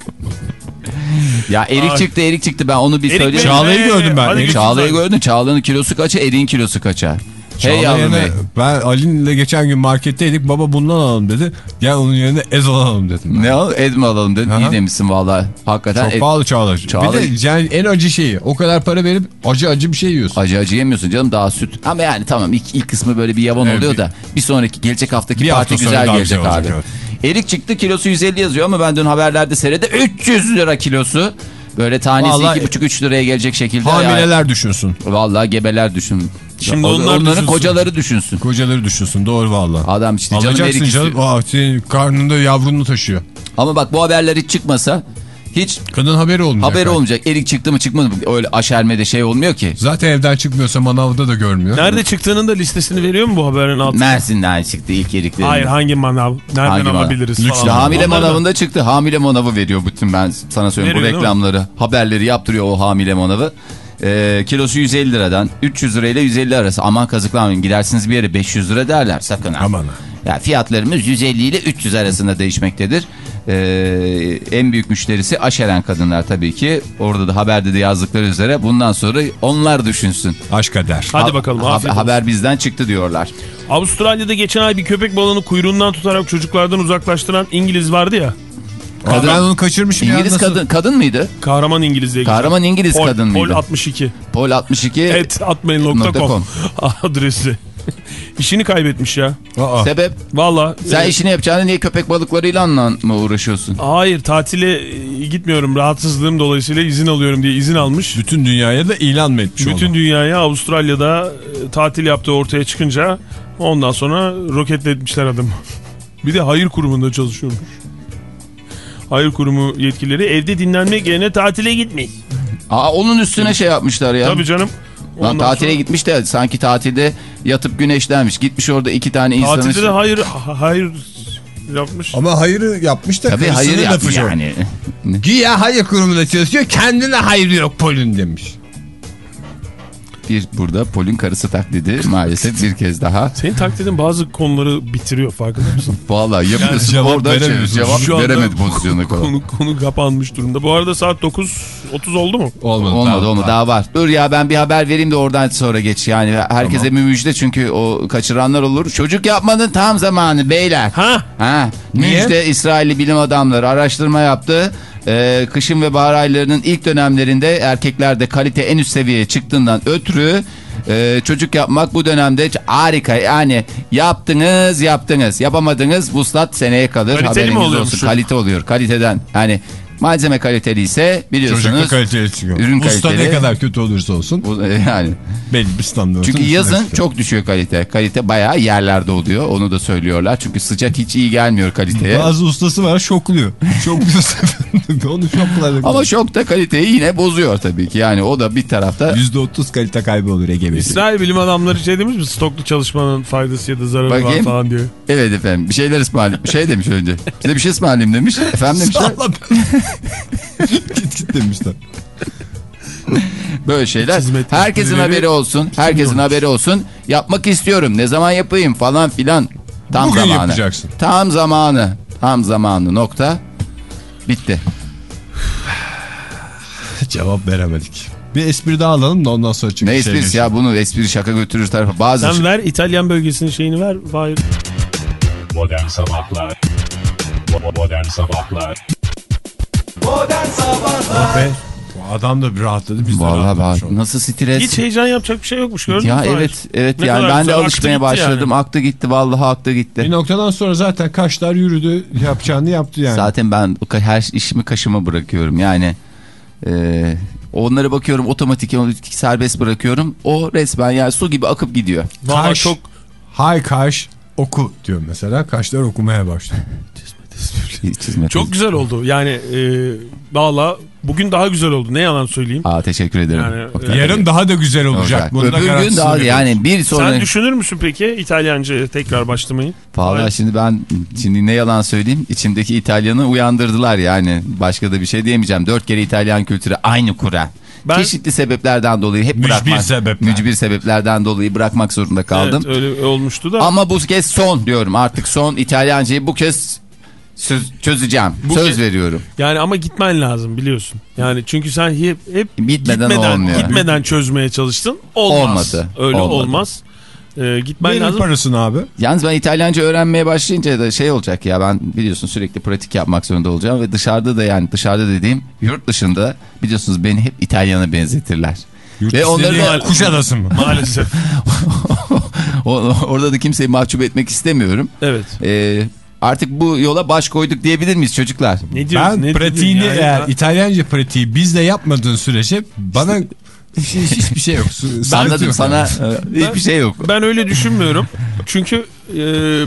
Ya erik Ay. çıktı erik çıktı ben onu bir Erik söyleyeyim. Çağla'yı gördüm ben. Hadi Çağla'yı gördün. Çağla'nın kilosu kaça? Erik'in kilosu kaça? Hey yavrum yerine, hey. ben Ali'yle geçen gün marketteydik. Baba bundan alalım dedi. Gel onun yerine ez alalım dedim. ben. Ne o? Ed mi alalım dedin. Aha. İyi demişsin valla. Hakikaten Çok Ed- pahalı Çağla. Çağla- Bir de yani en acı şeyi. O kadar para verip acı acı bir şey yiyorsun. Acı acı yemiyorsun canım daha süt. Ama yani tamam ilk, ilk kısmı böyle bir yavan Evet, oluyor da bir sonraki gelecek haftaki Bir parti hafta güzel gelecek abi. olacak, Erik çıktı kilosu 150 yazıyor ama ben dün haberlerde seyrede 300 lira kilosu. Böyle tanesi Vallahi- 2,5-3 liraya gelecek şekilde. Hamileler düşünsün. Vallahi gebeler düşün. Şimdi onlar Onların düşünsün. kocaları düşünsün. Kocaları düşünsün doğru valla. Adam işte canım Alacaksın erik canım. istiyor. Aa, senin karnında yavrunu taşıyor. Ama bak bu haberler hiç çıkmasa hiç Kadın haberi olmayacak. haberi yani. olmayacak. Erik çıktı mı çıkmadı mı öyle aşermede şey olmuyor ki. Zaten evden çıkmıyorsa manavda da görmüyor. Nerede çıktığının da listesini veriyor mu bu haberin altına? Mersin'den çıktı ilk eriklerin. Hayır hangi manav? Nereden Hangi manav? alabiliriz Lüks falan. hamile Onları da- manavında çıktı. Hamile manavı veriyor bütün ben sana söyleyeyim Veriyor, bu reklamları. Haberleri yaptırıyor o hamile manavı. Ee, kilosu 150 liradan 300 lirayla 150 arası. Aman kazıklamayın gidersiniz bir yere 500 lira derler sakın. Aman ha. Ya fiyatlarımız 150 ile 300 arasında değişmektedir. Ee, en büyük müşterisi aşeren kadınlar tabii ki. Orada da haberde de yazdıkları üzere bundan sonra onlar düşünsün. Aşk eder. Hadi Ha- bakalım. ha- haber bizden çıktı diyorlar. Avustralya'da geçen ay bir köpek balığını kuyruğundan tutarak çocuklardan uzaklaştıran İngiliz vardı ya. Aa, ben onu kaçırmışım ya. İngiliz nasıl? kadın kadın mıydı? Kahraman İngiliz diye. Kahraman İngiliz Pol, kadın mıydı? Pol 62. Pol 62 Et atmayın.com adresi. İşini kaybetmiş ya. Aa, sebep Valla. sen e, işini yapacağını niye köpek balıklarıyla mı uğraşıyorsun? Hayır tatile e, gitmiyorum. Rahatsızlığım dolayısıyla izin alıyorum diye izin almış. bütün dünyaya da ilan mı etmiş Bütün oldu? dünyaya Avustralya'da e, tatil yaptığı ortaya çıkınca ondan sonra roketletmişler adamı. Bir de hayır kurumunda çalışıyormuş. Hayır kurumu yetkilileri evde dinlenmek yerine tatile gitmeyin. Aa onun üstüne şey yapmışlar ya. Tabii canım. Lan Ondan tatile sonra- gitmiş de sanki tatilde yatıp güneşlenmiş. Gitmiş orada iki tane insanı... Tatilde de hayır ha- hayır yapmış. Ama hayır yapmış da Tabii hayır yapmış yani. Güya hayır kurumunda çalışıyor kendine hayır yok Polin demiş. Bir burada Pol'ün karısı taklidi maalesef bir kez daha. Senin taklidin bazı konuları bitiriyor farkında mısın? Vallahi yapıyorsun cevap orada şey, veremiyorsun. cevap Şu anda veremedi pozisyona kadar. Konu, konu kapanmış durumda. Bu arada saat 9.30 oldu mu? Olmadı. Olmadı tamam, olmadı daha var. Dur ya ben bir haber vereyim de oradan sonra geç. Yani herkese bir müjde çünkü o kaçıranlar olur. Çocuk yapmanın tam zamanı beyler. Ha? Ha, Niye? müjde İsrailli bilim adamları araştırma yaptı. Ee, kışın ve bahar aylarının ilk dönemlerinde erkeklerde kalite en üst seviyeye çıktığından ötürü e, çocuk yapmak bu dönemde harika. Yani yaptınız yaptınız yapamadınız vuslat seneye kalır. Kaliteli mi çocuk? Kalite oluyor kaliteden. Yani malzeme kaliteli ise biliyorsunuz. Çocuk kaliteli çıkıyor. Ürün Usta kaliteli. ne kadar kötü olursa olsun Bu- yani belli bir standartın çünkü yazın çok düşüyor kalite. Kalite bayağı yerlerde oluyor. Onu da söylüyorlar. Çünkü sıcak hiç iyi gelmiyor kaliteye. Bazı ustası var şokluyor. Şokluyor. Onu şoklarla. Ama şok da kaliteyi yine bozuyor tabii ki. Yani o da bir tarafta %30 kalite kaybı olur Ege Bey. İsrail bilim adamları şey demiş mi? Stoklu çalışmanın faydası ya da zararı var Bakayım. falan diyor. evet efendim bir şeyler ısmarlayayım. Bir şey demiş önce. Size bir şey ısmarlayayım demiş. Efendim demişler. Git git demişler. Böyle şeyler. Hizmet Herkesin haberi olsun. Herkesin haberi olsun. Yapmak istiyorum. Ne zaman yapayım falan filan. Tam Bugün zamanı. yapacaksın. Tam zamanı. Tam zamanı nokta. Bitti. Cevap veremedik. Bir espri daha alalım da ondan sonra çıkış Ne esprisi ya bunu espri şaka götürür tarafa. Bazı Sen ver İtalyan bölgesinin şeyini ver. Hayır. Modern Sabahlar Bo- Modern Sabahlar Be, bu adam da bir rahatladı biz de Vallahi rahatladık. bak nasıl stres. Hiç heyecan yapacak bir şey yokmuş gördün Ya mü? Hayır. evet evet Ne yani kadar ben de güzel, aktı alışmaya gitti başladım. yani. Aktı gitti vallahi aktı gitti. Bir noktadan sonra zaten kaşlar yürüdü yapacağını yaptı yani. Zaten ben o ka- her işimi kaşıma bırakıyorum. Yani e, onlara bakıyorum otomatik serbest bırakıyorum. O resmen yani su gibi akıp gidiyor. Kaş, çok hay kaş oku diyor mesela. Kaşlar okumaya başlıyor. Çok güzel oldu. Yani e, valla bugün daha güzel oldu. Ne yalan söyleyeyim. Aa teşekkür ederim. Yani, Oktay. Yarın daha da güzel olacak. Olacak. Bunu da Öbür gün daha yani bir sonra. Sen düşünür müsün peki İtalyanca tekrar başlamayı? Vallahi Hayır. şimdi ben şimdi ne yalan söyleyeyim içimdeki İtalyanı uyandırdılar yani başka da bir şey diyemeyeceğim. Dört kere İtalyan kültürü aynı kura. Ben- Çeşitli sebeplerden dolayı hep Mücbir bırakmak. sebepler. Mücbir sebeplerden dolayı bırakmak zorunda kaldım. Evet öyle olmuştu da. Ama bu kez son diyorum artık son İtalyancayı bu kez söz, çözeceğim. Bu Söz veriyorum. Yani ama gitmen lazım biliyorsun. Yani çünkü sen hep, hep Bitmeden gitmeden, olmuyor. gitmeden çözmeye çalıştın. Olmaz. Olmadı. Öyle Olmadı. olmaz. Ee, gitmen Verin lazım. parasını abi. Yalnız ben İtalyanca öğrenmeye başlayınca da şey olacak ya ben biliyorsun sürekli pratik yapmak zorunda olacağım ve dışarıda da yani dışarıda dediğim yurt dışında biliyorsunuz beni hep İtalyan'a benzetirler. Yurt Ve onları da- Kuşadası mı? Maalesef. O- Orada da kimseyi mahcup etmek istemiyorum. Evet. Ee, Artık bu yola baş koyduk diyebilir miyiz çocuklar? Ne diyorsun? Ben ne pratiğini yani? eğer? İtalyanca pratiği bizde yapmadığın sürece bana hiç- hiçbir şey yok. Anladım sana e, hiçbir şey yok. Ben öyle düşünmüyorum. Çünkü e,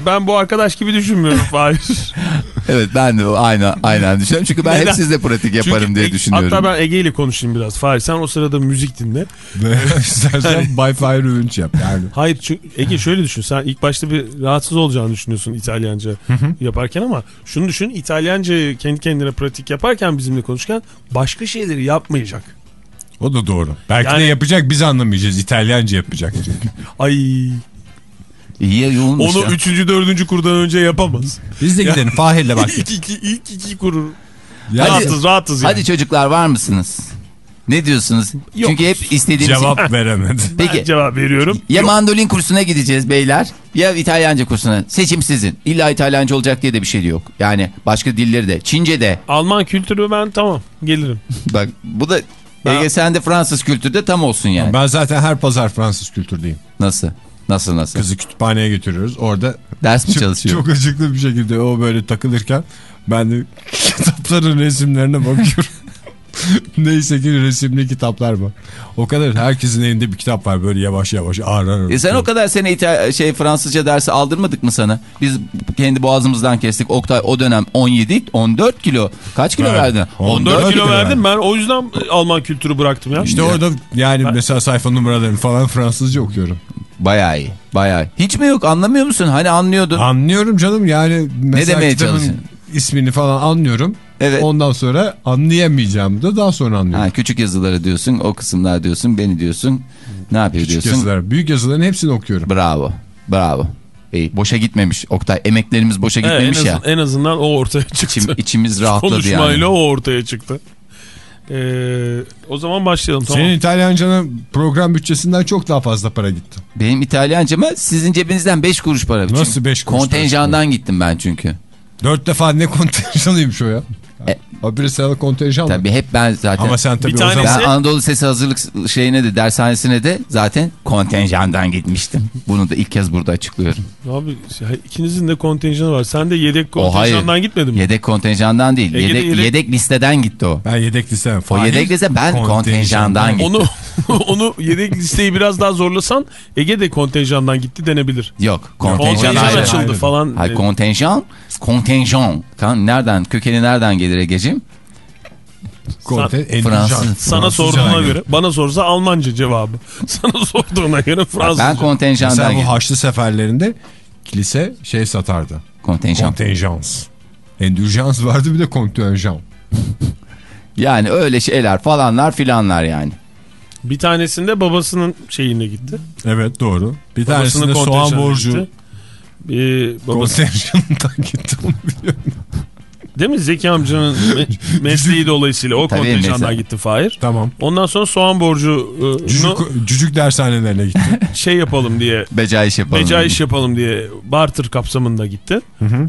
ben bu arkadaş gibi düşünmüyorum Fahir. Evet ben de aynı aynen düşünüyorum. Çünkü ben hep Neden? sizle pratik yaparım Çünkü diye düşünüyorum. Hatta ben Ege ile konuşayım biraz. Fahir sen o sırada müzik dinle. İstersen Bay Fire övünç yap. Yani. Hayır çünkü Ege şöyle düşün. Sen ilk başta bir rahatsız olacağını düşünüyorsun İtalyanca yaparken ama şunu düşün. İtalyanca kendi kendine pratik yaparken bizimle konuşurken başka şeyleri yapmayacak. O da doğru. Belki Yani- de yapacak biz anlamayacağız. İtalyanca yapacak çünkü. Ay İyi yoğunmuş onu ya. üçüncü dördüncü kurdan önce yapamaz. Biz de gidelim Fahir'le bak. ilk iki, ilk iki kurur. Yani rahatız rahatız yani. Hadi çocuklar var mısınız? Ne diyorsunuz? Yok. Çünkü hep istediğimiz... cevap veremedi. Ben Peki cevap veriyorum. ya mandolin kursuna gideceğiz beyler ya İtalyanca kursuna. Seçim sizin. İlla İtalyanca olacak diye de bir şey yok. Yani başka dilleri de. Çince de. Alman kültürü ben tamam gelirim. Bak bu da Ben- Ege sen de Fransız kültürde tam olsun yani. Ben zaten her pazar Fransız kültürdeyim. Nasıl? Nasıl nasıl? Kızı kütüphaneye götürüyoruz. Orada Ders mi çok, çalışıyor? çok acıklı bir şekilde o böyle takılırken ben de kitapların resimlerine bakıyorum. Neyse ki resimli kitaplar var. O kadar herkesin elinde bir kitap var böyle yavaş yavaş ağır ağır. E sen o kadar sene İta- şey Fransızca dersi aldırmadık mı sana? Biz kendi boğazımızdan kestik. Oktay o dönem 17, 14 kilo. Kaç kilo Evet. verdin? 14 4 kilo kilo verdim ben o yüzden Alman kültürü bıraktım ya. İşte orada yani mesela sayfa numaralarını falan Fransızca okuyorum. Bayağı iyi. Bayağı. Hiç mi yok anlamıyor musun? Hani anlıyordun. Anlıyorum canım yani mesela demeye kitabın çalışıyorsun? ismini falan anlıyorum. Evet. Ondan sonra anlayamayacağım da daha sonra anlıyorum. Ha, küçük yazıları diyorsun, o kısımlar diyorsun, beni diyorsun. Ne yapıyor Küçük diyorsun? yazılar, büyük yazıların hepsini okuyorum. Bravo. Bravo. İyi, boşa gitmemiş. Oktay emeklerimiz boşa Evet, en, gitmemiş ya. azın- en azından o ortaya çıktı. İçim, içimiz rahatladı Konuşmayla yani. o ortaya çıktı. Ee, o zaman başlayalım tamam. Senin İtalyancanın program bütçesinden çok daha fazla para gitti. Benim İtalyancama sizin cebinizden 5 kuruş para. Nasıl Çünkü beş kuruş Kontenjandan gittim ben çünkü. Dört defa ne kontenjanıymış o ya? E- Habire sana kontenjan? Tabii hep ben zaten. Ama sen tabii Bir o tanesi- zaman... Ben Anadolu Sesi hazırlık şeyine de dershanesine de zaten kontenjandan gitmiştim. Bunu da ilk kez burada açıklıyorum. Abi ikinizin de kontenjanı var. Sen de yedek O hayır. kontenjandan gitmedin mi? Yedek kontenjandan değil. Yedek, yedek- yedek listeden gitti o. Ben yedek listem. O yedek liste ben kontenjandan gittim. Onu onu yedek listeyi biraz daha zorlasan Ege de kontenjandan gitti denebilir. Yok kontenjan Kontenjan ayrı. açıldı ayrı. falan. Hayır kontenjan. Kontenjan. Kan, nereden? Kökeni nereden gelir Ege'ciğim? Fransız. sana sorduğuna göre bana sorsa Almanca cevabı. Sana sorduğuna göre Fransızca. Ben kontenjandan Mesela bu. Haçlı seferlerinde kilise şey satardı. Kontenjan. Kontenjans. Endürjans vardı bir de kontenjan. Yani öyle şeyler falanlar filanlar yani. Bir tanesinde babasının şeyine gitti. Evet doğru. Bir Babasının tanesinde soğan borcu gitti. Bir babası, kontenjanından gitti onu biliyorum. değil mi Zeki amcanın me- mesleği dolayısıyla o kontenjandan gitti Fahir. Tamam. Ondan sonra soğan borcu e, Cücük, cücük dershanelerine gitti. şey yapalım diye Beca iş yapalım. beca iş yapalım diye barter kapsamında gitti.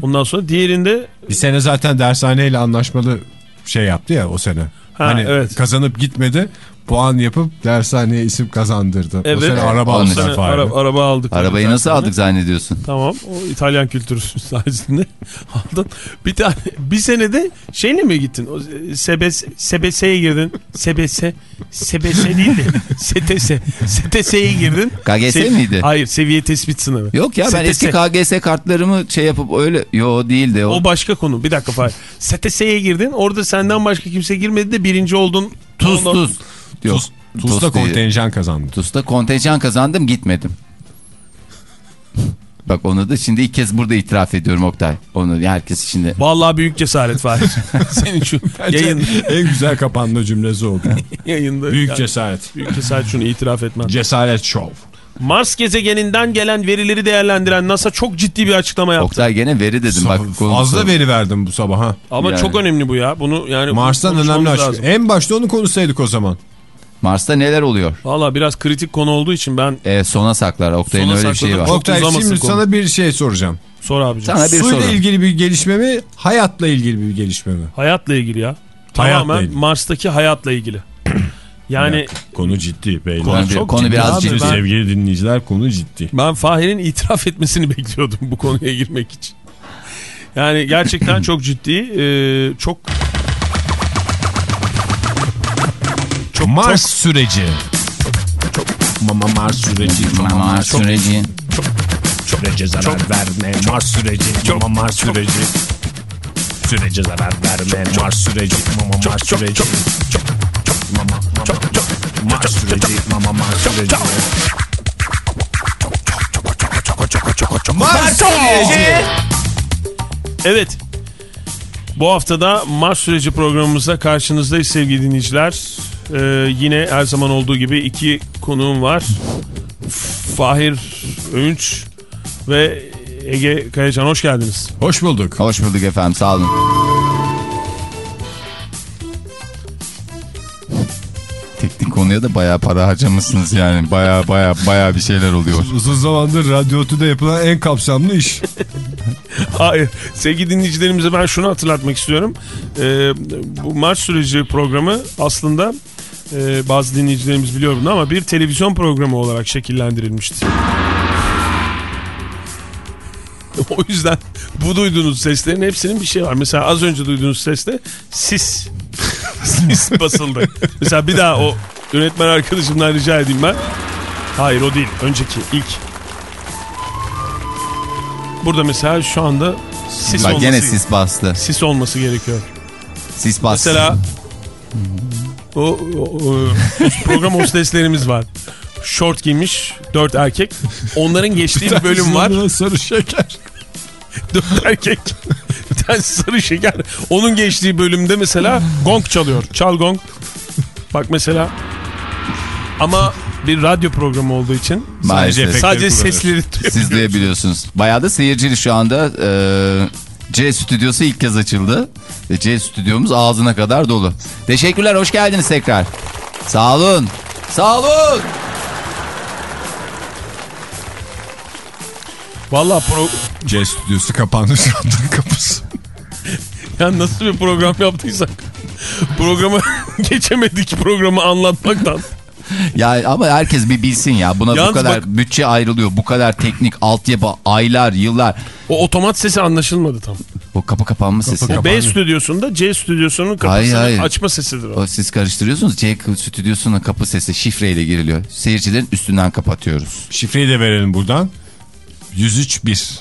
Ondan sonra diğerinde bir sene zaten dershaneyle anlaşmalı şey yaptı ya o sene. Ha, hani evet. kazanıp gitmedi puan yapıp dershaneye isim kazandırdı. Evet. O sene araba için Fahri. ara- araba aldık. Arabayı nasıl aldık zannediyorsun? Tamam o İtalyan kültürü sayesinde aldın. Bir tane bir senede şeyle mi gittin? O SBS'ye girdin. SBS SBS değil de STS. STS'ye girdin. KGS Se- miydi? Hayır seviye tespit sınavı. Yok ya ben STS. eski KGS kartlarımı şey yapıp öyle... Yo değil de o. O başka konu. Bir dakika Fahir. STS'ye girdin. Orada senden başka kimse girmedi de birinci oldun. Tuz Ondan- tuz. Yok. Tuz, Tuz'da değil. kontenjan kazandı. Tuz'da kontenjan kazandım gitmedim. Bak onu da şimdi ilk kez burada itiraf ediyorum Oktay. Onu herkes şimdi. Vallahi büyük cesaret Fahir. Senin şu yayın, en güzel kapanma cümlesi oldu. yayında. Büyük yani cesaret. büyük cesaret şunu itiraf etmem. Cesaret şov. Mars gezegeninden gelen verileri değerlendiren NASA çok ciddi bir açıklama yaptı. Oktay gene veri dedim bak. konu- Fazla veri verdim bu sabah ha. Ama Yani. çok önemli bu ya. Bunu yani Mars'tan önemli lazım. açık. En başta onu konuşsaydık o zaman. Mars'ta neler oluyor? Valla biraz kritik konu olduğu için ben E, sona saklar. Oktay'ın öyle bir şeyi var. Oktay şimdi konu. sana bir şey soracağım. sor abicim. Sana bir Suyla soru. ilgili bir gelişme mi? Hayatla ilgili bir gelişme mi? Hayatla ilgili ya. Hayatla Tamamen ilgili. Mars'taki hayatla ilgili. Yani Konu ciddi beyler. Konu, bir- çok konu ciddi biraz abi. ciddi. Ben- Sevgili dinleyiciler konu ciddi. ben Fahir'in itiraf etmesini bekliyordum bu konuya girmek için. Yani gerçekten çok ciddi. e, çok Mars çok süreci. Mama Mars süreci. Mama Mars süreci. sürece zarar verme. Mars süreci. Mama Mars süreci. Sürece zarar verme. Mars süreci. Mama Mars süreci. Mama Mama Mars süreci. Mama Mars süreci. Mars süreci. Evet. Bu haftada Mars süreci programımızda karşınızdayız sevgili dinleyiciler. Ee, yine her zaman olduğu gibi iki konuğum var. Fahir Öğünç ve Ege Kayacan hoş geldiniz. Hoş bulduk. Hoş bulduk efendim sağ olun. Teknik konuya da bayağı para harcamışsınız yani. Bayağı bayağı bayağı bir şeyler oluyor. Uzun zamandır Radyo Tü'de yapılan en kapsamlı iş. Hayır. Sevgili dinleyicilerimize ben şunu hatırlatmak istiyorum. Ee, bu Mars süreci programı aslında e, bazı dinleyicilerimiz biliyor bunu ama bir televizyon programı olarak şekillendirilmişti. O yüzden bu duyduğunuz seslerin hepsinin bir şey var. Mesela az önce duyduğunuz seste sis. sis basıldı. Mesela bir daha o yönetmen arkadaşımdan rica edeyim ben. Hayır o değil. Önceki ilk. Burada mesela şu anda sis Bak olması, gene sis bastı. sis olması gerekiyor. Sis bastı. Mesela o, o- o- program hosteslerimiz var. Şort giymiş dört erkek. Onların geçtiği bir bölüm var. Sarı şeker. Dört erkek. Bir tane sarı şeker. Onun geçtiği bölümde mesela gong çalıyor. Çal gong. Bak mesela. Ama bir radyo programı olduğu için Maalesef. sadece sesleri duyuyoruz. Siz duyabiliyorsunuz. Bayağı da seyircili şu anda. Ee, C stüdyosu ilk kez açıldı. Ve C stüdyomuz ağzına kadar dolu. Teşekkürler, hoş geldiniz tekrar. Sağ olun. Sağ olun. Valla pro... C stüdyosu kapandı şu anda kapısı. Ya nasıl bir program yaptıysak. Programı geçemedik programı anlatmaktan. Ya ama herkes bir bilsin ya. Buna Yalnız bu kadar bak- bütçe ayrılıyor. Bu kadar teknik altyapı aylar, yıllar. O otomat sesi anlaşılmadı tam. O kapı kapanma sesi. O B stüdyosunda C stüdyosunun kapısını Hayır, hayır. açma sesidir o. O siz karıştırıyorsunuz. C stüdyosunun kapı sesi şifreyle giriliyor. Seyircilerin üstünden kapatıyoruz. Şifreyi de verelim buradan. 103.1.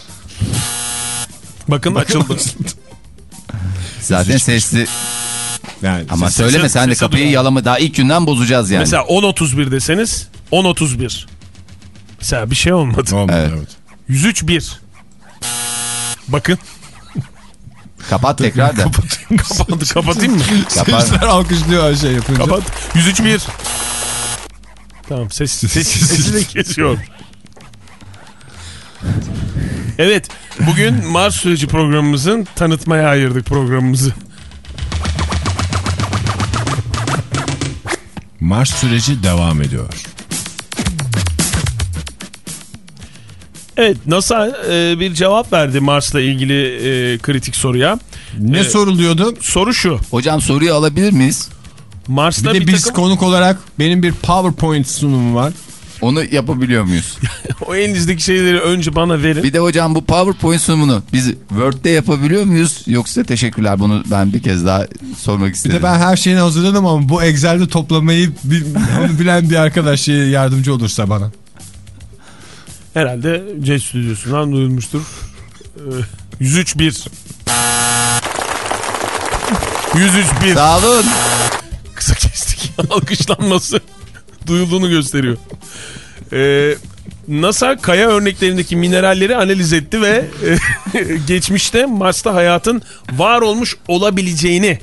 Bakın açıldı. Zaten sesli Yani ama ses- söyleme sen de kapıyı duyuyor. yalama daha ilk günden bozacağız yani. Mesela 10.31 deseniz 10.31. Mesela bir şey olmadı. Olmadı, Evet. evet. 103 1. Bakın Kapat tekrar da. kapandı kapatayım mı? Sesler alkışlıyor her şey yapınca. Kapat. 103 1. Tamam ses, ses, sesi de kesiyor. Evet bugün Mars süreci programımızın tanıtmaya ayırdık programımızı. Mars süreci devam ediyor. Evet NASA e, bir cevap verdi Mars'la ilgili e, kritik soruya. Ne Ee, soruluyordu? Soru şu. Hocam soruyu alabilir miyiz? Mars'ta Bir bir, de biz takım... konuk olarak benim bir PowerPoint sunumum var. Onu yapabiliyor muyuz? O elinizdeki şeyleri önce bana verin. Bir de hocam bu PowerPoint sunumunu biz Word'de yapabiliyor muyuz? Yoksa teşekkürler bunu ben bir kez daha sormak Bir istedim. de ben her şeyini hazırladım ama bu Excel'de toplamayı bil- onu bilen bir arkadaş yardımcı olursa bana. Herhalde C stüdyosundan duyulmuştur. Ee, 103 1. 103 1. Sağ olun. Kısa kestik. Alkışlanması duyulduğunu gösteriyor. Ee, NASA kaya örneklerindeki mineralleri analiz etti ve e, geçmişte Mars'ta hayatın var olmuş olabileceğini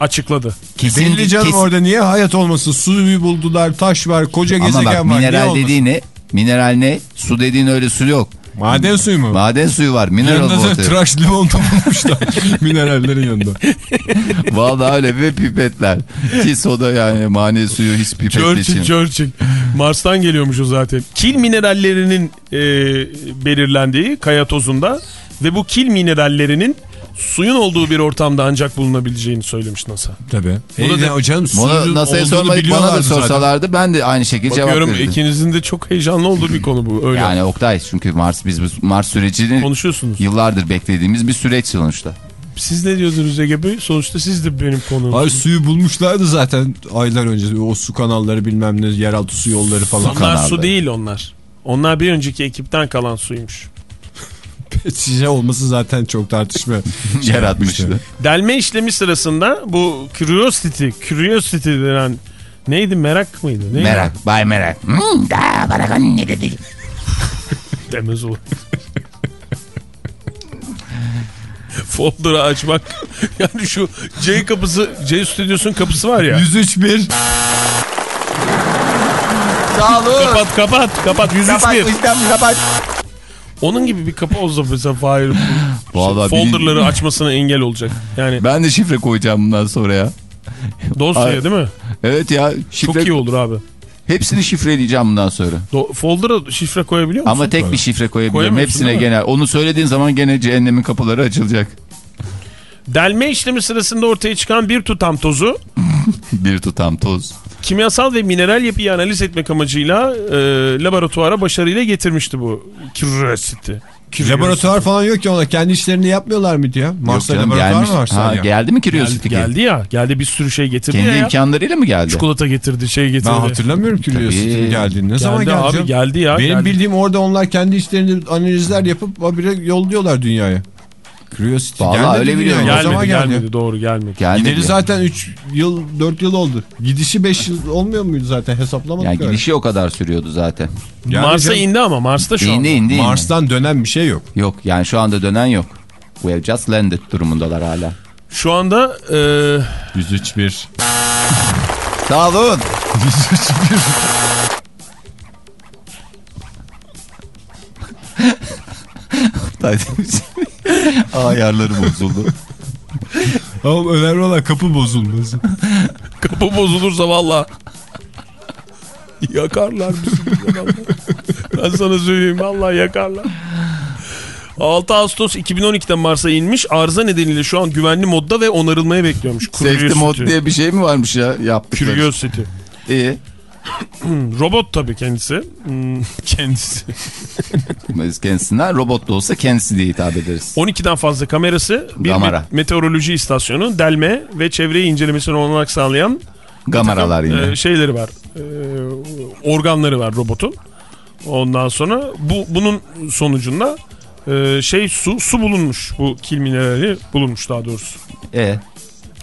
açıkladı. Belli canım kesin- orada niye hayat olmasın? Suyu buldular, taş var, koca Ama gezegen bak var. Mineral dediğin ne? Mineral ne? Su dediğin öyle su yok. Maden suyu mu? Maden suyu var. Mineral Yanında da water. tıraş limon bulmuşlar minerallerin yanında. Vallahi öyle ve pipetler. Ki soda yani mani suyu hiç pipet Churchill. Churchill. Mars'tan geliyormuş o zaten. Kil minerallerinin e, belirlendiği kaya tozunda ve bu kil minerallerinin suyun olduğu bir ortamda ancak bulunabileceğini söylemiş NASA. Tabii. Bu da E, de- hocam suyun NASA'ya sormadık bana da biliyorlardı zaten. sorsalardı ben de aynı şekilde cevap Bakıyorum verirdim. ikinizin de çok heyecanlı olduğu bir konu bu. Öyle Yani Oktay çünkü Mars biz Mars sürecini konuşuyorsunuz. yıllardır beklediğimiz bir süreç sonuçta. Siz ne diyordunuz Ege Bey? Sonuçta siz de benim konuğum. Hayır suyu bulmuşlardı zaten aylar önce. O su kanalları bilmem ne yeraltı su yolları falan. Onlar su değil onlar. Onlar bir önceki ekipten kalan suymuş. Şişe olması zaten çok tartışma. şey Yaratmıştı. Delme işlemi sırasında bu curiosity, curiosity denen neydi merak mıydı? Neydi? Merak, bay merak. Hmm, da, barakan ne dedi? Demez olur. Folder'ı açmak. Yani şu C kapısı, C stüdyosunun kapısı var ya. 103 bir. Sağ olun. Kapat kapat kapat 103 Kapat, bir. İslam, kapat. Onun gibi bir kapı olsa mesela Fahir Vallahi folderları açmasına engel olacak. Yani Ben de şifre koyacağım bundan sonra ya. dosyaya Ay. değil mi? Evet ya şifre Çok iyi olur abi. hepsini şifreleyeceğim bundan sonra. Do folder'a şifre koyabiliyor musun? Ama tek bir şifre koyabilirim. Koyamıyorsun, Hepsine genel. Onu söylediğin zaman gene cehennemin kapıları açılacak. Delme işlemi sırasında ortaya çıkan bir tutam tozu Bir tutam toz. kimyasal ve mineral yapıyı analiz etmek amacıyla e, laboratuvara başarıyla getirmişti bu Curiosity. Laboratuvar falan yok ki ona. Kendi işlerini yapmıyorlar mıydı ya? Mars'ta laboratuvar gelmiş. mı var Ha, geldi mi Curiosity? geldi, geldi ya. Geldi bir sürü şey getirdi Kendi ya. imkanlarıyla mı geldi? Çikolata getirdi, şey getirdi. Ben hatırlamıyorum Curiosity'nin geldiğini. Ne Geldi zaman geldi? abi geldi ya. Benim geldi. bildiğim orada onlar kendi işlerini analizler yapıp habire yolluyorlar dünyaya. Curiosity Vallahi gelmedi öyle biliyorum. diyor. O Gelmedi, zaman geldi. gelmedi doğru gelmedi. Gelmedi. Gideri zaten 3 yıl 4 yıl oldu. Gidişi 5 yıl olmuyor muydu zaten hesaplamadık Yani öyle. gidişi o kadar sürüyordu zaten. Yani Mars'a indi ama Mars'ta şu İndi anda. indi. indi. Mars'tan dönen bir şey yok. Yok yani şu anda dönen yok. We have just landed durumundalar hala. Şu anda e, 103 bir. Sağ olun. Ayarları bozuldu. Ama önemli olan kapı bozulması. kapı bozulursa valla yakarlar bizi. buradan Allah. ben sana söyleyeyim valla yakarlar. 6 Ağustos 2012'de Mars'a inmiş. Arıza nedeniyle şu an güvenli modda ve onarılmaya bekliyormuş. Safety mod diye bir şey mi varmış ya yaptıkları? Curiosity. İyi. Hmm, Robot tabii kendisi. Hmm, kendisi. Biz kendisinden robot da olsa kendisi diye hitap ederiz. 12'den fazla kamerası, bir Gamara. me- meteoroloji istasyonu, delme ve çevreyi incelemesini olanak sağlayan Gamaralar yine. e, şeyleri var. E, organları var robotun. Ondan sonra bu bunun sonucunda e, şey su su bulunmuş. Bu kil minerali bulunmuş daha doğrusu. E,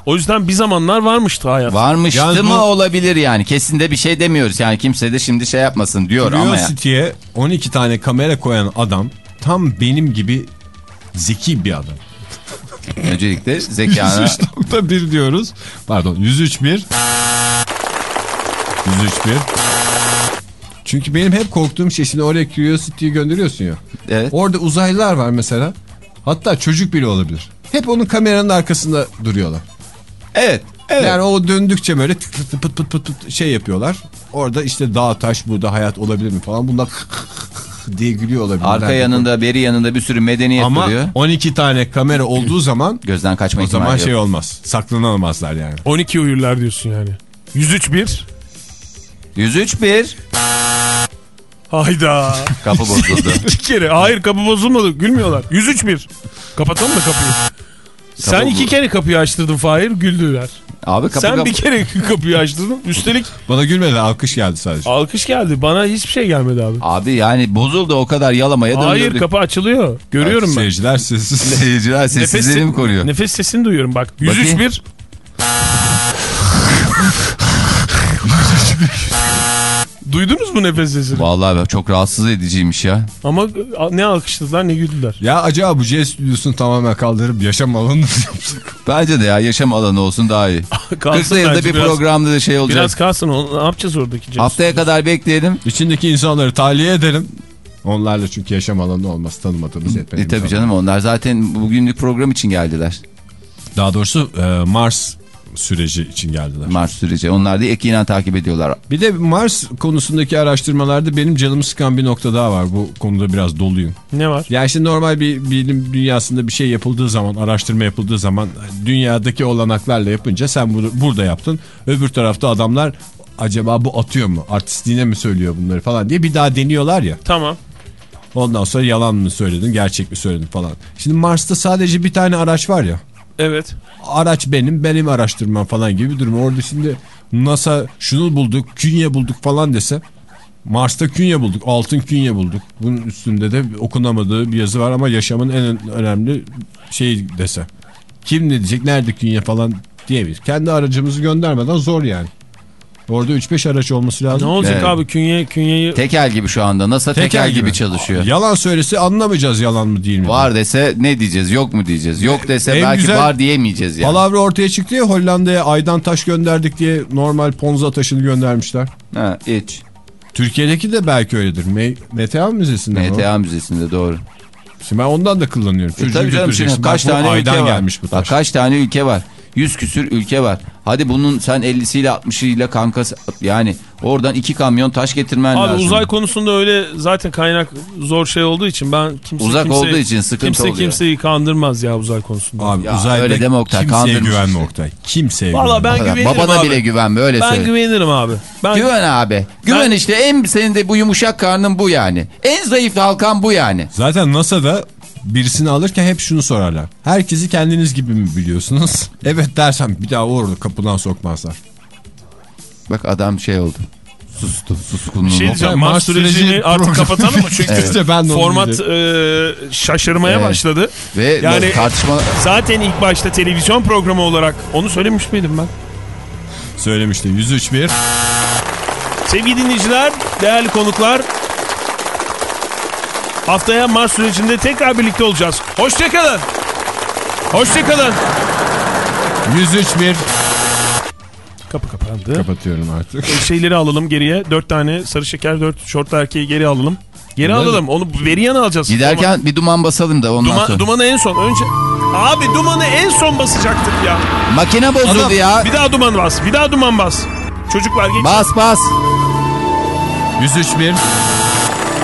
O yüzden bir zamanlar varmıştı hayat. varmıştı Yalnız mı bu- olabilir yani. Kesin de bir şey demiyoruz. Yani kimse de şimdi şey yapmasın diyor ama ya. Curiosity'ye 12 tane kamera koyan adam tam benim gibi zeki bir adam. Öncelikle zekana 103.1 diyoruz. Pardon 103 bir. 103 bir. Çünkü benim hep korktuğum şey şimdi oraya Curiosity'yi gönderiyorsun ya. evet. Orada uzaylılar var mesela. Hatta çocuk bile olabilir. Hep onun kameranın arkasında duruyorlar. Evet. Evet. Yani o döndükçe böyle tık tık tık pıt pıt pıt pıt şey yapıyorlar. Orada işte dağ taş burada hayat olabilir mi falan. Bunlar diye gülüyor olabilir. Arka yanında, beri yanında bir sürü medeniyet Ama duruyor. 12 tane kamera olduğu zaman Gözden kaçma o zaman yok. şey olmaz. Saklanamazlar yani. 12 uyurlar diyorsun yani. 103 bir. 103 bir. Hayda. Kapı bozuldu. İki kere. Hayır kapı bozulmadı. Gülmüyorlar. 103 bir. Kapatalım da kapıyı. Sen iki kere kapıyı açtırdın Fahir güldüler. Abi kapı Sen kapı. bir kere kapıyı açtırdın. Üstelik Bana gülmedi alkış geldi sadece. alkış geldi. Bana hiçbir şey gelmedi abi. Abi yani bozuldu o kadar yalamaya Hayır döndürdük. kapı açılıyor. Görüyorum ben. Seyirciler sessiz. Seyirciler sessizliğini mi koruyor? Nefes sesini duyuyorum bak. 103 Bakayım. bir. Duydunuz mu nefes sesini? Vallahi çok rahatsız ediciymiş ya. Ama ne alkışladılar ne güldüler. ya acaba bu C stüdyosunu tamamen kaldırıp yaşam alanını mı yapsak? Bence de ya yaşam alanı olsun daha iyi. 40 Kalsın yılda bir biraz- programda da şey olacak. Biraz kalsın. Ne yapacağız oradaki? Cem? Haftaya kadar bekleyelim. İçindeki insanları tahliye edelim. Onlarla çünkü yaşam alanı olmaz tanımadığımız E etmediğimiz tabii canım onlar zaten bugünlük program için geldiler. Daha doğrusu e, Mars süreci için geldiler. Mars süreci. Onlar da yakinen takip ediyorlar. Bir de Mars konusundaki araştırmalarda benim canımı sıkan bir nokta daha var. Bu konuda biraz doluyum. Ne var? Yani şimdi normal bir bilim dünyasında bir şey yapıldığı zaman, araştırma yapıldığı zaman dünyadaki olanaklarla yapınca sen bunu burada yaptın. Öbür tarafta adamlar acaba bu atıyor mu? Artistliğine mi söylüyor bunları falan diye bir daha deniyorlar ya. Tamam. Ondan sonra yalan mı söyledin, gerçek mi söyledin falan. Şimdi Mars'ta sadece bir tane araç var ya. Evet. Araç benim, benim araştırmam falan gibi bir durum. Orada şimdi NASA şunu bulduk, künye bulduk falan dese. Mars'ta künye bulduk, altın künye bulduk. Bunun üstünde de okunamadığı bir yazı var ama yaşamın en önemli şeyi dese. Kim ne diyecek, nerede künye falan diyebilir. Kendi aracımızı göndermeden zor yani. Orada 3-5 araç olması Ne lazım. olacak Evet. abi künye künyeyi Tekel gibi şu anda. NASA tekel, gibi. çalışıyor. Yalan söylese anlamayacağız yalan mı değil mi? Var dese ne diyeceğiz? Yok mu diyeceğiz? Yok dese En belki güzel- var diyemeyeceğiz yani. Palavra ortaya çıktı ya Hollanda'ya aydan taş gönderdik diye normal ponza taşını göndermişler. Ha, hiç. Türkiye'deki de belki öyledir. Me MTA Müzesi'nde? MTA Müzesi'nde doğru. Şimdi ben ondan da kullanıyorum. E tabii canım şimdi kaç Bak tane ülke aydan var. gelmiş bu Bak taş. kaç tane ülke var. Yüz küsür ülke var. Hadi bunun sen 50'siyle 60'ıyla kankası yani oradan iki kamyon taş getirmen Abi lazım. uzay konusunda öyle zaten kaynak zor şey olduğu için ben kimse Uzak kimse, olduğu için sıkıntı kimse oluyor. kimseyi kandırmaz ya uzay konusunda. Abi Ya uzayda öyle deme Oktay, kimseye kandırmış güvenme. Oktay. Kimseye Valla güvenme. ben Bak, güvenirim Babana abi. bile güvenme öyle ben söyle. güvenirim abi. Ben Güven abi. Güven Ben- işte en senin de bu yumuşak karnın bu yani. En zayıf halkan bu yani. Zaten NASA'da birisini alırken hep şunu sorarlar. Herkesi kendiniz gibi mi biliyorsunuz? evet dersem bir daha orada kapıdan sokmazlar. Bak adam şey oldu. Sustu. Suskunluğunu. Bir şey diyeceğim. Mars sürecini süreci artık kapatalım mı? Çünkü İşte ben format e, şaşırmaya Evet. başladı. Ve Yani- tartışma Zaten ilk başta televizyon programı olarak onu söylemiş miydim ben? Söylemişti 103 bir. Sevgili dinleyiciler, değerli konuklar. Haftaya Mars sürecinde tekrar birlikte olacağız. Hoşçakalın. Hoşçakalın. 103 bir. Kapı kapandı. Kapatıyorum artık. Şeyleri alalım geriye. Dört tane sarı şeker, dört şortlu erkeği geri alalım. Geri Nerede? alalım. Onu veri yana alacağız. giderken bir duman basalım da ondan Duman, sonra. dumanı en son. Önce Abi dumanı en son basacaktık ya. Makine bozuldu Adam, ya. Bir daha duman bas. Bir daha duman bas. Çocuklar geç. Bas bas. 103 bir.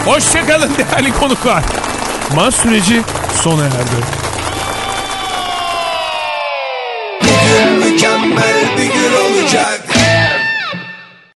Hoşçakalın değerli konuklar. Mars süreci sona erdi. Mükemmel bir gün olacak